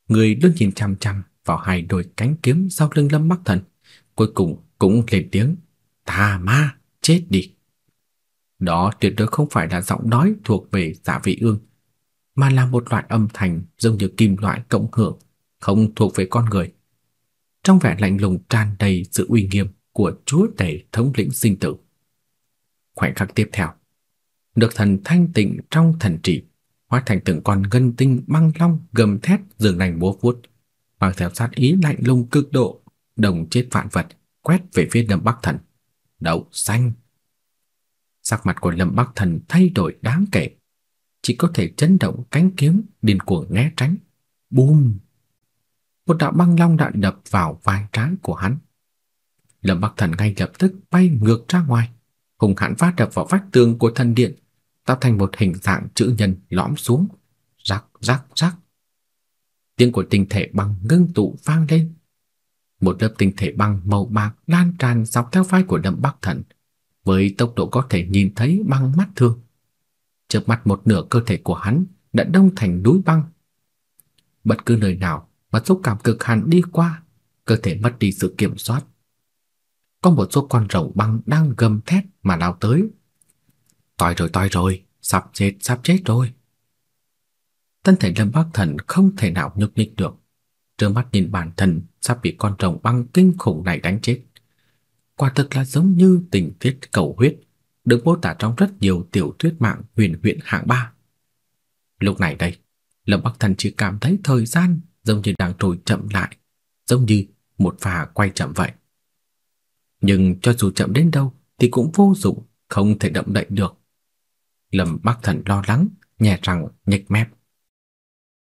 người luôn nhìn chằm chằm vào hai đôi cánh kiếm sau lưng Lâm Bắc Thần, cuối cùng cũng lên tiếng: "Tà ma, chết đi!" Đó tuyệt đối không phải là giọng nói thuộc về Dạ Vị Ương, mà là một loại âm thanh giống như kim loại cộng hưởng, không thuộc về con người. Trong vẻ lạnh lùng tràn đầy sự uy nghiêm của chúa tể thống lĩnh sinh tử. Khoảnh khắc tiếp theo, được thần thanh tịnh trong thần trị hóa thành từng con ngân tinh băng long gầm thét dường nành múa vuốt, mang theo sát ý lạnh lùng cực độ, đồng chết vạn vật, quét về phía Lâm Bắc Thần. Đậu xanh. Sắc mặt của Lâm Bắc Thần thay đổi đáng kể, chỉ có thể chấn động cánh kiếm điên cuồng né tránh. Bùm! Một đạo băng long đạn đập vào vai trái của hắn. Lâm Bắc Thần ngay lập tức bay ngược ra ngoài, hùng hãn phát đập vào vách tường của thần điện, tạo thành một hình dạng chữ nhân lõm xuống, rắc rắc rắc. Tiếng của tinh thể băng ngưng tụ vang lên. Một lớp tinh thể băng màu bạc lan tràn dọc theo vai của Lâm Bắc Thần, với tốc độ có thể nhìn thấy bằng mắt thường. Chớp mắt một nửa cơ thể của hắn đã đông thành núi băng. Bất cứ nơi nào mà xúc cảm cực hàn đi qua, cơ thể mất đi sự kiểm soát. Có một số con rồng băng đang gầm thét mà lao tới. Toi rồi toi rồi, sắp chết sắp chết rồi. Thân thể Lâm Bắc Thần không thể nào nhúc nhích được. Trơ mắt nhìn bản thân sắp bị con rồng băng kinh khủng này đánh chết. Quả thực là giống như tình tiết cầu huyết được mô tả trong rất nhiều tiểu thuyết mạng huyền huyễn hạng ba. Lúc này đây, Lâm Bắc Thần chỉ cảm thấy thời gian giống như đang trôi chậm lại, giống như một phà quay chậm vậy. Nhưng cho dù chậm đến đâu thì cũng vô dụng, không thể động đậy được. Lâm Bắc Thần lo lắng, nhẹ răng nhếch mép.